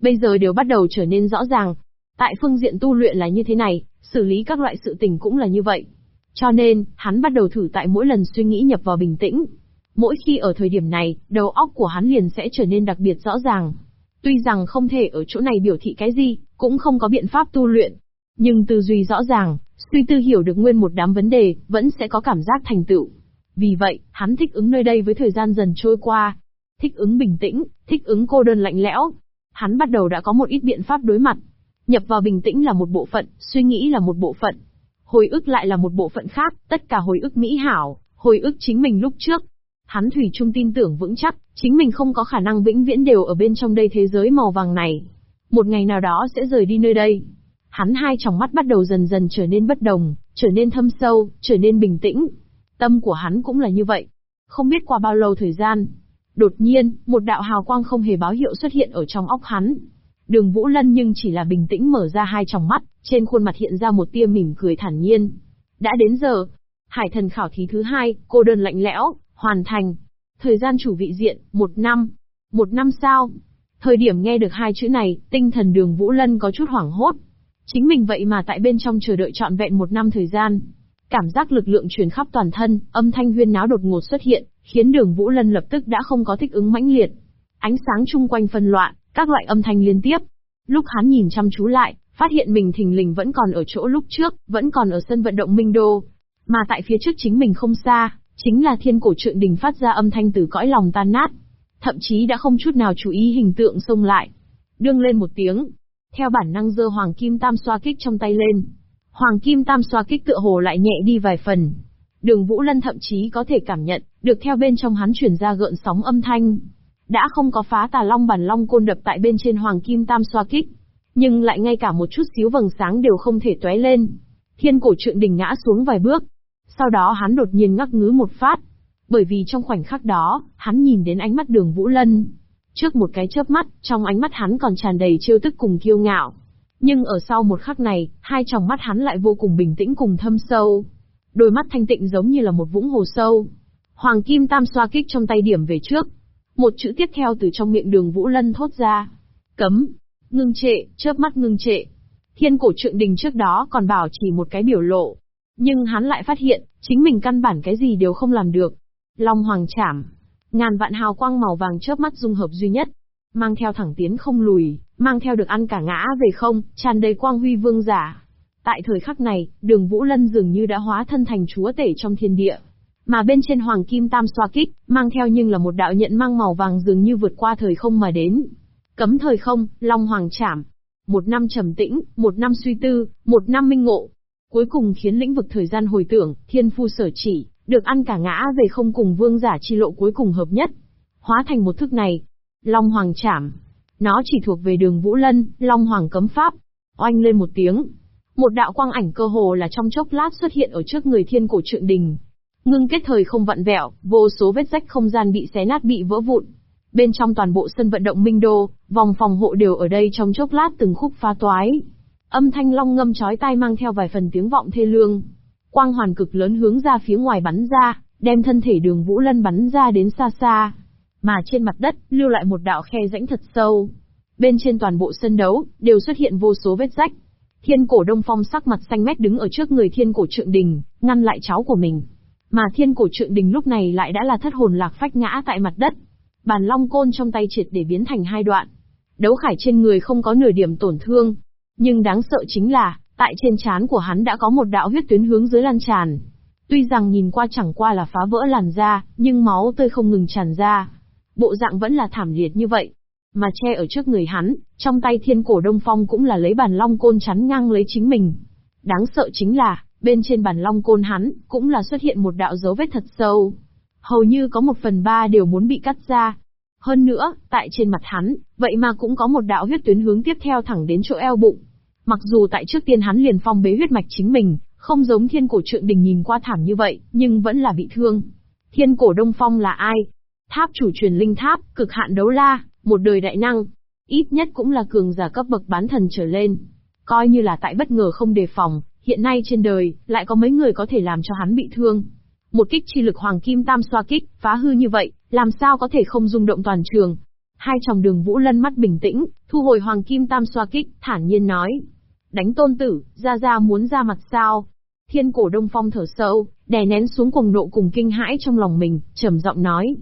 Bây giờ đều bắt đầu trở nên rõ ràng. Tại phương diện tu luyện là như thế này, xử lý các loại sự tình cũng là như vậy. Cho nên, hắn bắt đầu thử tại mỗi lần suy nghĩ nhập vào bình tĩnh. Mỗi khi ở thời điểm này, đầu óc của hắn liền sẽ trở nên đặc biệt rõ ràng. Tuy rằng không thể ở chỗ này biểu thị cái gì, cũng không có biện pháp tu luyện. Nhưng tư duy rõ ràng, suy tư hiểu được nguyên một đám vấn đề, vẫn sẽ có cảm giác thành tựu. Vì vậy, hắn thích ứng nơi đây với thời gian dần trôi qua. Thích ứng bình tĩnh, thích ứng cô đơn lạnh lẽo. Hắn bắt đầu đã có một ít biện pháp đối mặt. Nhập vào bình tĩnh là một bộ phận, suy nghĩ là một bộ phận. Hồi ức lại là một bộ phận khác, tất cả hồi ức mỹ hảo, hồi ức chính mình lúc trước. Hắn thủy chung tin tưởng vững chắc, chính mình không có khả năng vĩnh viễn đều ở bên trong đây thế giới màu vàng này. Một ngày nào đó sẽ rời đi nơi đây. Hắn hai tròng mắt bắt đầu dần dần trở nên bất đồng, trở nên thâm sâu, trở nên bình tĩnh. Tâm của hắn cũng là như vậy. Không biết qua bao lâu thời gian. Đột nhiên, một đạo hào quang không hề báo hiệu xuất hiện ở trong óc hắn. Đường Vũ Lân nhưng chỉ là bình tĩnh mở ra hai tròng mắt, trên khuôn mặt hiện ra một tia mỉm cười thản nhiên. Đã đến giờ. Hải thần khảo thí thứ hai, cô đơn lạnh lẽo, hoàn thành. Thời gian chủ vị diện, một năm. Một năm sao? Thời điểm nghe được hai chữ này, tinh thần đường Vũ Lân có chút hoảng hốt. Chính mình vậy mà tại bên trong chờ đợi trọn vẹn một năm thời gian. Cảm giác lực lượng truyền khắp toàn thân, âm thanh huyên náo đột ngột xuất hiện, khiến đường Vũ Lân lập tức đã không có thích ứng mãnh liệt. Ánh sáng chung quanh phân loạn, các loại âm thanh liên tiếp. Lúc hắn nhìn chăm chú lại, phát hiện mình thình lình vẫn còn ở chỗ lúc trước, vẫn còn ở sân vận động Minh Đô. Mà tại phía trước chính mình không xa, chính là thiên cổ trượng đình phát ra âm thanh từ cõi lòng tan nát. Thậm chí đã không chút nào chú ý hình tượng xông lại. Đương lên một tiếng. Theo bản năng dơ hoàng kim tam xoa kích trong tay lên. Hoàng kim tam xoa kích tựa hồ lại nhẹ đi vài phần. Đường Vũ Lân thậm chí có thể cảm nhận, được theo bên trong hắn chuyển ra gợn sóng âm thanh. Đã không có phá tà long bản long côn đập tại bên trên hoàng kim tam xoa kích. Nhưng lại ngay cả một chút xíu vầng sáng đều không thể tóe lên. Thiên cổ trượng đỉnh ngã xuống vài bước. Sau đó hắn đột nhiên ngắc ngứ một phát. Bởi vì trong khoảnh khắc đó, hắn nhìn đến ánh mắt đường Vũ Lân. Trước một cái chớp mắt, trong ánh mắt hắn còn tràn đầy trêu tức cùng kiêu ngạo. Nhưng ở sau một khắc này, hai tròng mắt hắn lại vô cùng bình tĩnh cùng thâm sâu. Đôi mắt thanh tịnh giống như là một vũng hồ sâu. Hoàng kim tam xoa kích trong tay điểm về trước. Một chữ tiếp theo từ trong miệng đường Vũ Lân thốt ra. Cấm. Ngưng trệ, chớp mắt ngưng trệ. Thiên cổ trượng đình trước đó còn bảo chỉ một cái biểu lộ. Nhưng hắn lại phát hiện, chính mình căn bản cái gì đều không làm được. Long hoàng chảm. Ngàn vạn hào quang màu vàng chớp mắt dung hợp duy nhất. Mang theo thẳng tiến không lùi, mang theo được ăn cả ngã về không, tràn đầy quang huy vương giả. Tại thời khắc này, đường Vũ Lân dường như đã hóa thân thành chúa tể trong thiên địa. Mà bên trên hoàng kim tam xoa kích, mang theo nhưng là một đạo nhận mang màu vàng dường như vượt qua thời không mà đến. Cấm thời không, long hoàng chảm. Một năm trầm tĩnh, một năm suy tư, một năm minh ngộ. Cuối cùng khiến lĩnh vực thời gian hồi tưởng, thiên phu sở chỉ, được ăn cả ngã về không cùng vương giả chi lộ cuối cùng hợp nhất. Hóa thành một thức này. Long Hoàng chảm. Nó chỉ thuộc về đường Vũ Lân, Long Hoàng cấm pháp. Oanh lên một tiếng. Một đạo quang ảnh cơ hồ là trong chốc lát xuất hiện ở trước người thiên cổ trượng đình. Ngưng kết thời không vặn vẹo, vô số vết rách không gian bị xé nát bị vỡ vụn. Bên trong toàn bộ sân vận động Minh Đô, vòng phòng hộ đều ở đây trong chốc lát từng khúc phá toái. Âm thanh long ngâm chói tai mang theo vài phần tiếng vọng thê lương. Quang hoàn cực lớn hướng ra phía ngoài bắn ra, đem thân thể đường Vũ Lân bắn ra đến xa xa. Mà trên mặt đất, lưu lại một đạo khe rãnh thật sâu. Bên trên toàn bộ sân đấu, đều xuất hiện vô số vết rách. Thiên cổ đông phong sắc mặt xanh mét đứng ở trước người thiên cổ trượng đình, ngăn lại cháu của mình. Mà thiên cổ trượng đình lúc này lại đã là thất hồn lạc phách ngã tại mặt đất. Bàn long côn trong tay triệt để biến thành hai đoạn. Đấu khải trên người không có nửa điểm tổn thương. Nhưng đáng sợ chính là, tại trên trán của hắn đã có một đạo huyết tuyến hướng dưới lan tràn. Tuy rằng nhìn qua chẳng qua là phá vỡ làn da, nhưng máu tươi không ngừng tràn ra. Bộ dạng vẫn là thảm liệt như vậy. Mà che ở trước người hắn, trong tay thiên cổ đông phong cũng là lấy bàn long côn chắn ngang lấy chính mình. Đáng sợ chính là, bên trên bản long côn hắn, cũng là xuất hiện một đạo dấu vết thật sâu. Hầu như có một phần ba đều muốn bị cắt ra. Hơn nữa, tại trên mặt hắn, vậy mà cũng có một đạo huyết tuyến hướng tiếp theo thẳng đến chỗ eo bụng. Mặc dù tại trước tiên hắn liền phong bế huyết mạch chính mình, không giống thiên cổ trượng đình nhìn qua thảm như vậy, nhưng vẫn là bị thương. Thiên cổ đông phong là ai? Tháp chủ truyền linh tháp, cực hạn đấu la, một đời đại năng. Ít nhất cũng là cường giả cấp bậc bán thần trở lên. Coi như là tại bất ngờ không đề phòng, hiện nay trên đời, lại có mấy người có thể làm cho hắn bị thương. Một kích chi lực hoàng kim tam xoa kích, phá hư như vậy, làm sao có thể không rung động toàn trường. Hai chồng đường vũ lân mắt bình tĩnh, thu hồi hoàng kim tam xoa kích, thản nhiên nói. Đánh tôn tử, ra ra muốn ra mặt sao? Thiên cổ đông phong thở sâu, đè nén xuống cuồng nộ cùng kinh hãi trong lòng mình, trầm giọng nói.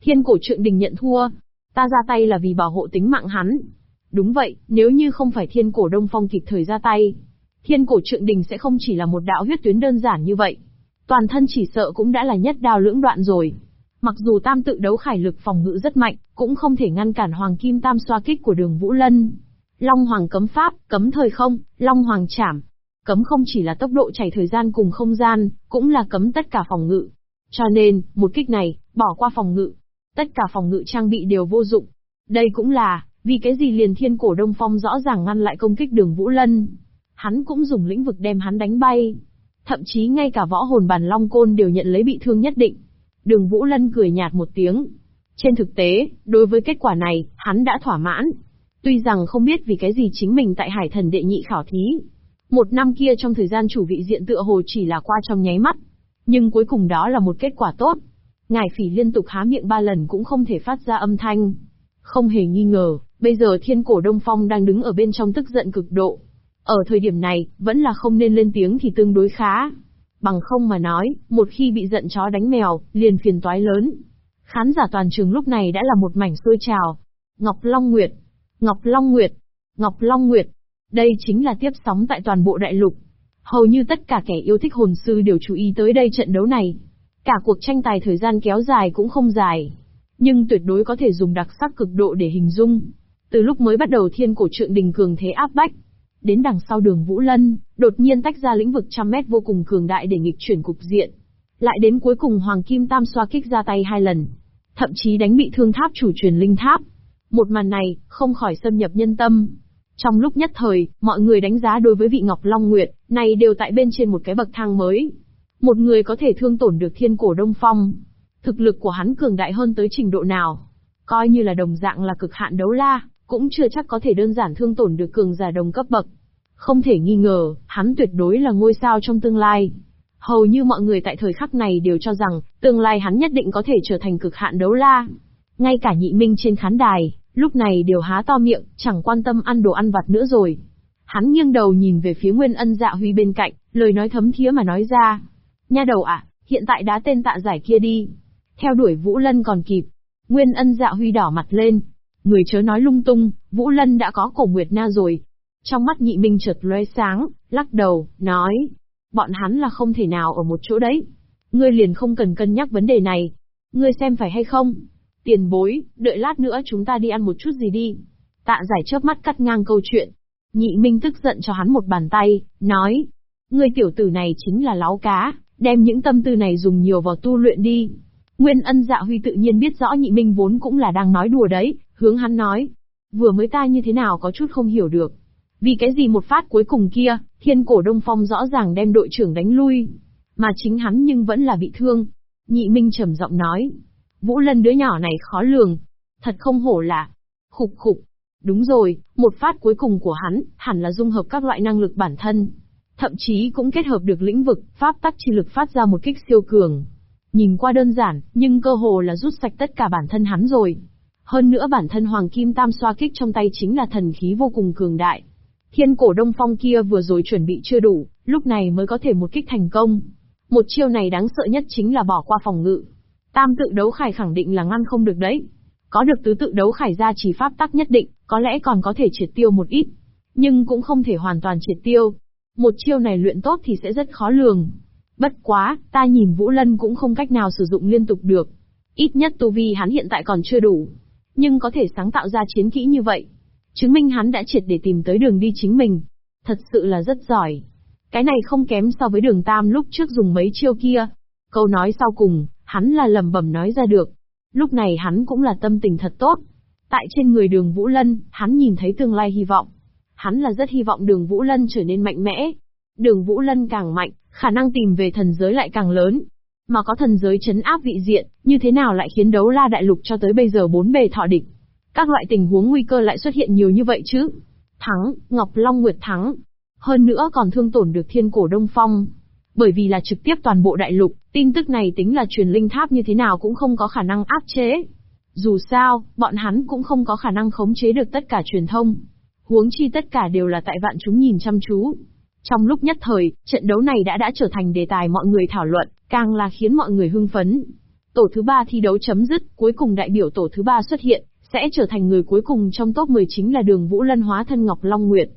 Thiên cổ trượng đình nhận thua. Ta ra tay là vì bảo hộ tính mạng hắn. Đúng vậy, nếu như không phải thiên cổ đông phong kịp thời ra tay, thiên cổ trượng đình sẽ không chỉ là một đạo huyết tuyến đơn giản như vậy. Toàn thân chỉ sợ cũng đã là nhất đao lưỡng đoạn rồi. Mặc dù tam tự đấu khải lực phòng ngự rất mạnh, cũng không thể ngăn cản hoàng kim tam xoa kích của đường Vũ Lân. Long Hoàng cấm pháp, cấm thời không, Long Hoàng chảm. Cấm không chỉ là tốc độ chảy thời gian cùng không gian, cũng là cấm tất cả phòng ngự. Cho nên, một kích này, bỏ qua phòng ngự. Tất cả phòng ngự trang bị đều vô dụng. Đây cũng là, vì cái gì liền thiên cổ Đông Phong rõ ràng ngăn lại công kích đường Vũ Lân. Hắn cũng dùng lĩnh vực đem hắn đánh bay. Thậm chí ngay cả võ hồn bàn long côn đều nhận lấy bị thương nhất định. Đường Vũ Lân cười nhạt một tiếng. Trên thực tế, đối với kết quả này, hắn đã thỏa mãn. Tuy rằng không biết vì cái gì chính mình tại hải thần đệ nhị khảo thí. Một năm kia trong thời gian chủ vị diện tựa hồ chỉ là qua trong nháy mắt. Nhưng cuối cùng đó là một kết quả tốt. Ngài phỉ liên tục há miệng ba lần cũng không thể phát ra âm thanh. Không hề nghi ngờ, bây giờ thiên cổ Đông Phong đang đứng ở bên trong tức giận cực độ. Ở thời điểm này, vẫn là không nên lên tiếng thì tương đối khá. Bằng không mà nói, một khi bị giận chó đánh mèo, liền phiền toái lớn. Khán giả toàn trường lúc này đã là một mảnh xôi trào. Ngọc Long Nguyệt, Ngọc Long Nguyệt, Ngọc Long Nguyệt. Đây chính là tiếp sóng tại toàn bộ đại lục. Hầu như tất cả kẻ yêu thích hồn sư đều chú ý tới đây trận đấu này. Cả cuộc tranh tài thời gian kéo dài cũng không dài. Nhưng tuyệt đối có thể dùng đặc sắc cực độ để hình dung. Từ lúc mới bắt đầu thiên cổ trượng đình cường thế áp bách. Đến đằng sau đường Vũ Lân, đột nhiên tách ra lĩnh vực trăm mét vô cùng cường đại để nghịch chuyển cục diện. Lại đến cuối cùng Hoàng Kim Tam xoa kích ra tay hai lần. Thậm chí đánh bị thương tháp chủ truyền linh tháp. Một màn này, không khỏi xâm nhập nhân tâm. Trong lúc nhất thời, mọi người đánh giá đối với vị Ngọc Long Nguyệt, này đều tại bên trên một cái bậc thang mới. Một người có thể thương tổn được thiên cổ Đông Phong. Thực lực của hắn cường đại hơn tới trình độ nào? Coi như là đồng dạng là cực hạn đấu la, cũng chưa chắc có thể đơn giản thương tổn được cường giả đồng cấp bậc. Không thể nghi ngờ, hắn tuyệt đối là ngôi sao trong tương lai. Hầu như mọi người tại thời khắc này đều cho rằng, tương lai hắn nhất định có thể trở thành cực hạn đấu la. Ngay cả nhị minh trên khán đài, lúc này đều há to miệng, chẳng quan tâm ăn đồ ăn vặt nữa rồi. Hắn nghiêng đầu nhìn về phía Nguyên Ân Dạ Huy bên cạnh, lời nói thấm thía mà nói ra. Nha đầu ạ, hiện tại đá tên tạ giải kia đi. Theo đuổi Vũ Lân còn kịp. Nguyên Ân Dạ Huy đỏ mặt lên. Người chớ nói lung tung, Vũ Lân đã có cổ Nguyệt Na rồi. Trong mắt nhị minh chợt lóe sáng, lắc đầu, nói. Bọn hắn là không thể nào ở một chỗ đấy. Ngươi liền không cần cân nhắc vấn đề này. Ngươi xem phải hay không? Tiền bối, đợi lát nữa chúng ta đi ăn một chút gì đi. Tạ giải chớp mắt cắt ngang câu chuyện. Nhị Minh tức giận cho hắn một bàn tay, nói. Ngươi tiểu tử này chính là láo cá, đem những tâm tư này dùng nhiều vào tu luyện đi. Nguyên ân dạ huy tự nhiên biết rõ nhị minh vốn cũng là đang nói đùa đấy, hướng hắn nói. Vừa mới ta như thế nào có chút không hiểu được. Vì cái gì một phát cuối cùng kia, thiên cổ đông phong rõ ràng đem đội trưởng đánh lui. Mà chính hắn nhưng vẫn là bị thương. Nhị minh trầm giọng nói. Vũ lân đứa nhỏ này khó lường. Thật không hổ là. Khục khục. Đúng rồi, một phát cuối cùng của hắn, hẳn là dung hợp các loại năng lực bản thân. Thậm chí cũng kết hợp được lĩnh vực, pháp tắc chi lực phát ra một kích siêu cường. Nhìn qua đơn giản, nhưng cơ hồ là rút sạch tất cả bản thân hắn rồi. Hơn nữa bản thân Hoàng Kim Tam xoa kích trong tay chính là thần khí vô cùng cường đại. Thiên cổ đông phong kia vừa rồi chuẩn bị chưa đủ, lúc này mới có thể một kích thành công. Một chiêu này đáng sợ nhất chính là bỏ qua phòng ngự. Tam tự đấu khải khẳng định là ngăn không được đấy. Có được tứ tự đấu khải ra chỉ pháp tắc nhất định, có lẽ còn có thể triệt tiêu một ít. Nhưng cũng không thể hoàn toàn triệt tiêu. Một chiêu này luyện tốt thì sẽ rất khó lường. Bất quá, ta nhìn Vũ Lân cũng không cách nào sử dụng liên tục được. Ít nhất tu vi hắn hiện tại còn chưa đủ. Nhưng có thể sáng tạo ra chiến kỹ như vậy. Chứng minh hắn đã triệt để tìm tới đường đi chính mình. Thật sự là rất giỏi. Cái này không kém so với đường Tam lúc trước dùng mấy chiêu kia. Câu nói sau cùng, hắn là lầm bẩm nói ra được. Lúc này hắn cũng là tâm tình thật tốt. Tại trên người đường Vũ Lân, hắn nhìn thấy tương lai hy vọng. Hắn là rất hy vọng đường Vũ Lân trở nên mạnh mẽ. Đường Vũ Lân càng mạnh, khả năng tìm về thần giới lại càng lớn. Mà có thần giới chấn áp vị diện, như thế nào lại khiến đấu la đại lục cho tới bây giờ bốn bề thọ địch. Các loại tình huống nguy cơ lại xuất hiện nhiều như vậy chứ. Thắng, Ngọc Long Nguyệt thắng. Hơn nữa còn thương tổn được thiên cổ Đông Phong. Bởi vì là trực tiếp toàn bộ đại lục, tin tức này tính là truyền linh tháp như thế nào cũng không có khả năng áp chế. Dù sao, bọn hắn cũng không có khả năng khống chế được tất cả truyền thông. Huống chi tất cả đều là tại vạn chúng nhìn chăm chú. Trong lúc nhất thời, trận đấu này đã đã trở thành đề tài mọi người thảo luận, càng là khiến mọi người hưng phấn. Tổ thứ ba thi đấu chấm dứt, cuối cùng đại biểu tổ thứ ba xuất hiện, sẽ trở thành người cuối cùng trong top 10 chính là đường Vũ Lân hóa thân Ngọc Long Nguyệt.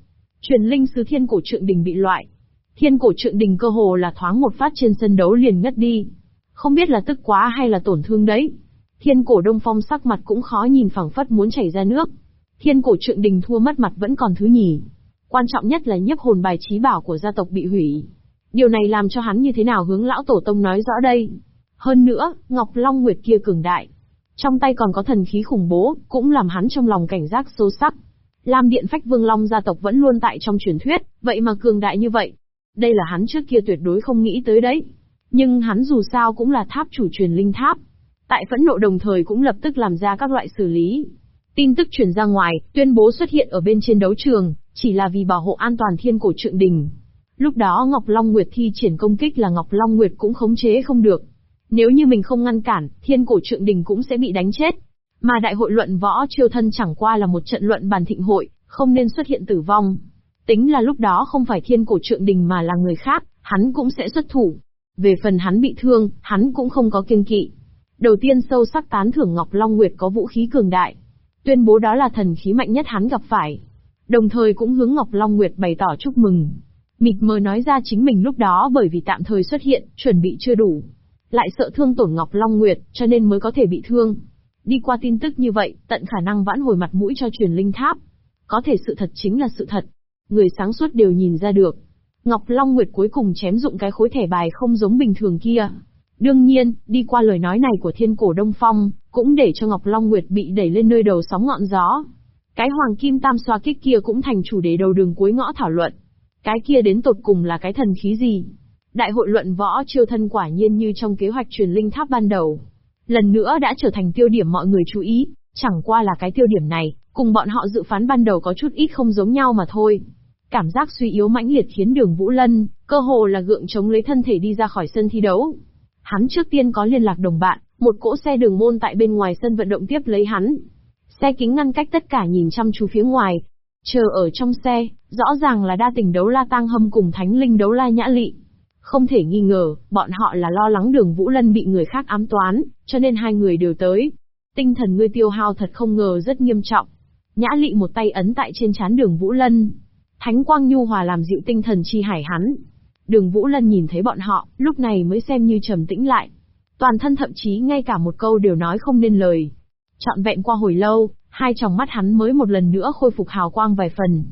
Truyền linh sứ thiên cổ trượng đình bị loại. Thiên cổ trượng đình cơ hồ là thoáng một phát trên sân đấu liền ngất đi. Không biết là tức quá hay là tổn thương đấy. Thiên cổ đông phong sắc mặt cũng khó nhìn phẳng phất muốn chảy ra nước. Thiên cổ trượng đình thua mất mặt vẫn còn thứ nhì. Quan trọng nhất là nhiếp hồn bài trí bảo của gia tộc bị hủy. Điều này làm cho hắn như thế nào hướng lão tổ tông nói rõ đây. Hơn nữa, Ngọc Long Nguyệt kia cường đại. Trong tay còn có thần khí khủng bố, cũng làm hắn trong lòng cảnh giác sâu sắc. Lam Điện Phách Vương Long gia tộc vẫn luôn tại trong truyền thuyết, vậy mà cường đại như vậy. Đây là hắn trước kia tuyệt đối không nghĩ tới đấy. Nhưng hắn dù sao cũng là tháp chủ truyền linh tháp. Tại phẫn nộ đồng thời cũng lập tức làm ra các loại xử lý. Tin tức truyền ra ngoài, tuyên bố xuất hiện ở bên trên đấu trường, chỉ là vì bảo hộ an toàn thiên cổ trượng đình. Lúc đó Ngọc Long Nguyệt thi triển công kích là Ngọc Long Nguyệt cũng khống chế không được. Nếu như mình không ngăn cản, thiên cổ trượng đình cũng sẽ bị đánh chết. Mà đại hội luận võ chiêu thân chẳng qua là một trận luận bàn thịnh hội, không nên xuất hiện tử vong. Tính là lúc đó không phải thiên cổ trượng đình mà là người khác, hắn cũng sẽ xuất thủ. Về phần hắn bị thương, hắn cũng không có kiêng kỵ. Đầu tiên sâu sắc tán thưởng Ngọc Long Nguyệt có vũ khí cường đại. Tuyên bố đó là thần khí mạnh nhất hắn gặp phải. Đồng thời cũng hướng Ngọc Long Nguyệt bày tỏ chúc mừng. Mịt mờ nói ra chính mình lúc đó bởi vì tạm thời xuất hiện, chuẩn bị chưa đủ. Lại sợ thương tổn Ngọc Long Nguyệt, cho nên mới có thể bị thương. Đi qua tin tức như vậy, tận khả năng vãn hồi mặt mũi cho truyền linh tháp. Có thể sự thật chính là sự thật. Người sáng suốt đều nhìn ra được. Ngọc Long Nguyệt cuối cùng chém dụng cái khối thẻ bài không giống bình thường kia. Đương nhiên, đi qua lời nói này của thiên cổ Đông Phong, cũng để cho Ngọc Long Nguyệt bị đẩy lên nơi đầu sóng ngọn gió. Cái hoàng kim tam xoa kích kia cũng thành chủ đề đầu đường cuối ngõ thảo luận. Cái kia đến tột cùng là cái thần khí gì? Đại hội luận võ chiêu thân quả nhiên như trong kế hoạch truyền linh tháp ban đầu. Lần nữa đã trở thành tiêu điểm mọi người chú ý, chẳng qua là cái tiêu điểm này, cùng bọn họ dự phán ban đầu có chút ít không giống nhau mà thôi. Cảm giác suy yếu mãnh liệt khiến đường Vũ Lân, cơ hồ là gượng chống lấy thân thể đi ra khỏi sân thi đấu. Hắn trước tiên có liên lạc đồng bạn, một cỗ xe đường môn tại bên ngoài sân vận động tiếp lấy hắn. Xe kính ngăn cách tất cả nhìn chăm chú phía ngoài. Chờ ở trong xe, rõ ràng là đa tình đấu la tang hâm cùng thánh linh đấu la nhã lị. Không thể nghi ngờ, bọn họ là lo lắng đường Vũ Lân bị người khác ám toán, cho nên hai người đều tới. Tinh thần ngươi tiêu hao thật không ngờ rất nghiêm trọng. Nhã lị một tay ấn tại trên chán đường Vũ Lân. Thánh quang nhu hòa làm dịu tinh thần chi hải hắn. Đường Vũ Lân nhìn thấy bọn họ, lúc này mới xem như trầm tĩnh lại. Toàn thân thậm chí ngay cả một câu đều nói không nên lời trọn vẹn qua hồi lâu, hai tròng mắt hắn mới một lần nữa khôi phục hào quang vài phần.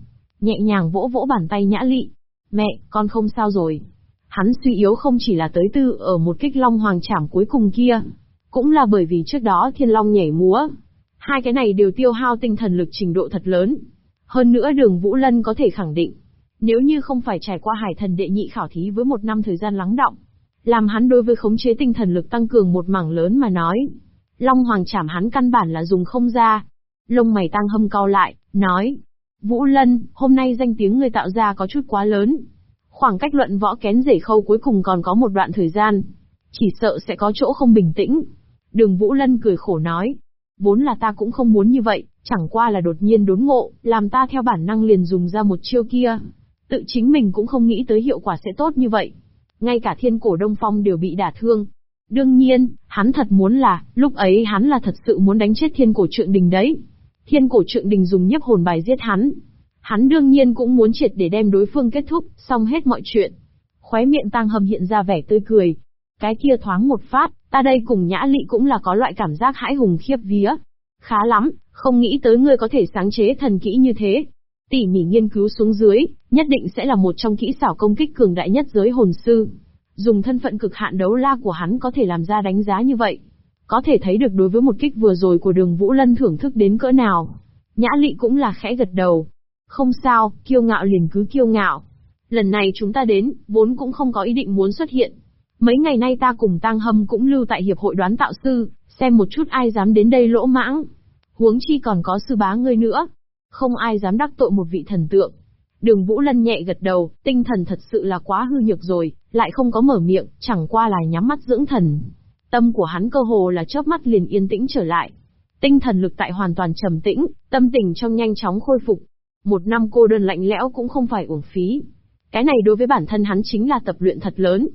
nhẹ nhàng vỗ vỗ bàn tay nhã lị. Mẹ, con không sao rồi. Hắn suy yếu không chỉ là tới tư ở một kích long hoàng trảm cuối cùng kia, cũng là bởi vì trước đó thiên long nhảy múa. Hai cái này đều tiêu hao tinh thần lực trình độ thật lớn. Hơn nữa đường Vũ Lân có thể khẳng định, nếu như không phải trải qua hải thần đệ nhị khảo thí với một năm thời gian lắng động, làm hắn đối với khống chế tinh thần lực tăng cường một mảng lớn mà nói. Long Hoàng chảm hắn căn bản là dùng không ra. Lông mày tăng hâm cao lại, nói. Vũ Lân, hôm nay danh tiếng người tạo ra có chút quá lớn. Khoảng cách luận võ kén rể khâu cuối cùng còn có một đoạn thời gian. Chỉ sợ sẽ có chỗ không bình tĩnh. Đường Vũ Lân cười khổ nói. Vốn là ta cũng không muốn như vậy, chẳng qua là đột nhiên đốn ngộ, làm ta theo bản năng liền dùng ra một chiêu kia. Tự chính mình cũng không nghĩ tới hiệu quả sẽ tốt như vậy. Ngay cả thiên cổ Đông Phong đều bị đả thương. Đương nhiên, hắn thật muốn là, lúc ấy hắn là thật sự muốn đánh chết thiên cổ trượng đình đấy. Thiên cổ trượng đình dùng nhiếp hồn bài giết hắn. Hắn đương nhiên cũng muốn triệt để đem đối phương kết thúc, xong hết mọi chuyện. Khóe miệng tăng hầm hiện ra vẻ tươi cười. Cái kia thoáng một phát, ta đây cùng nhã lị cũng là có loại cảm giác hãi hùng khiếp vía. Khá lắm, không nghĩ tới ngươi có thể sáng chế thần kỹ như thế. Tỉ mỉ nghiên cứu xuống dưới, nhất định sẽ là một trong kỹ xảo công kích cường đại nhất giới hồn sư. Dùng thân phận cực hạn đấu la của hắn có thể làm ra đánh giá như vậy. Có thể thấy được đối với một kích vừa rồi của đường Vũ Lân thưởng thức đến cỡ nào. Nhã lị cũng là khẽ gật đầu. Không sao, kiêu ngạo liền cứ kiêu ngạo. Lần này chúng ta đến, vốn cũng không có ý định muốn xuất hiện. Mấy ngày nay ta cùng Tăng Hâm cũng lưu tại Hiệp hội đoán tạo sư, xem một chút ai dám đến đây lỗ mãng. Huống chi còn có sư bá ngươi nữa. Không ai dám đắc tội một vị thần tượng. Đường Vũ Lân nhẹ gật đầu, tinh thần thật sự là quá hư nhược rồi, lại không có mở miệng, chẳng qua là nhắm mắt dưỡng thần. Tâm của hắn cơ hồ là chớp mắt liền yên tĩnh trở lại. Tinh thần lực tại hoàn toàn trầm tĩnh, tâm tình trong nhanh chóng khôi phục. Một năm cô đơn lạnh lẽo cũng không phải uổng phí. Cái này đối với bản thân hắn chính là tập luyện thật lớn,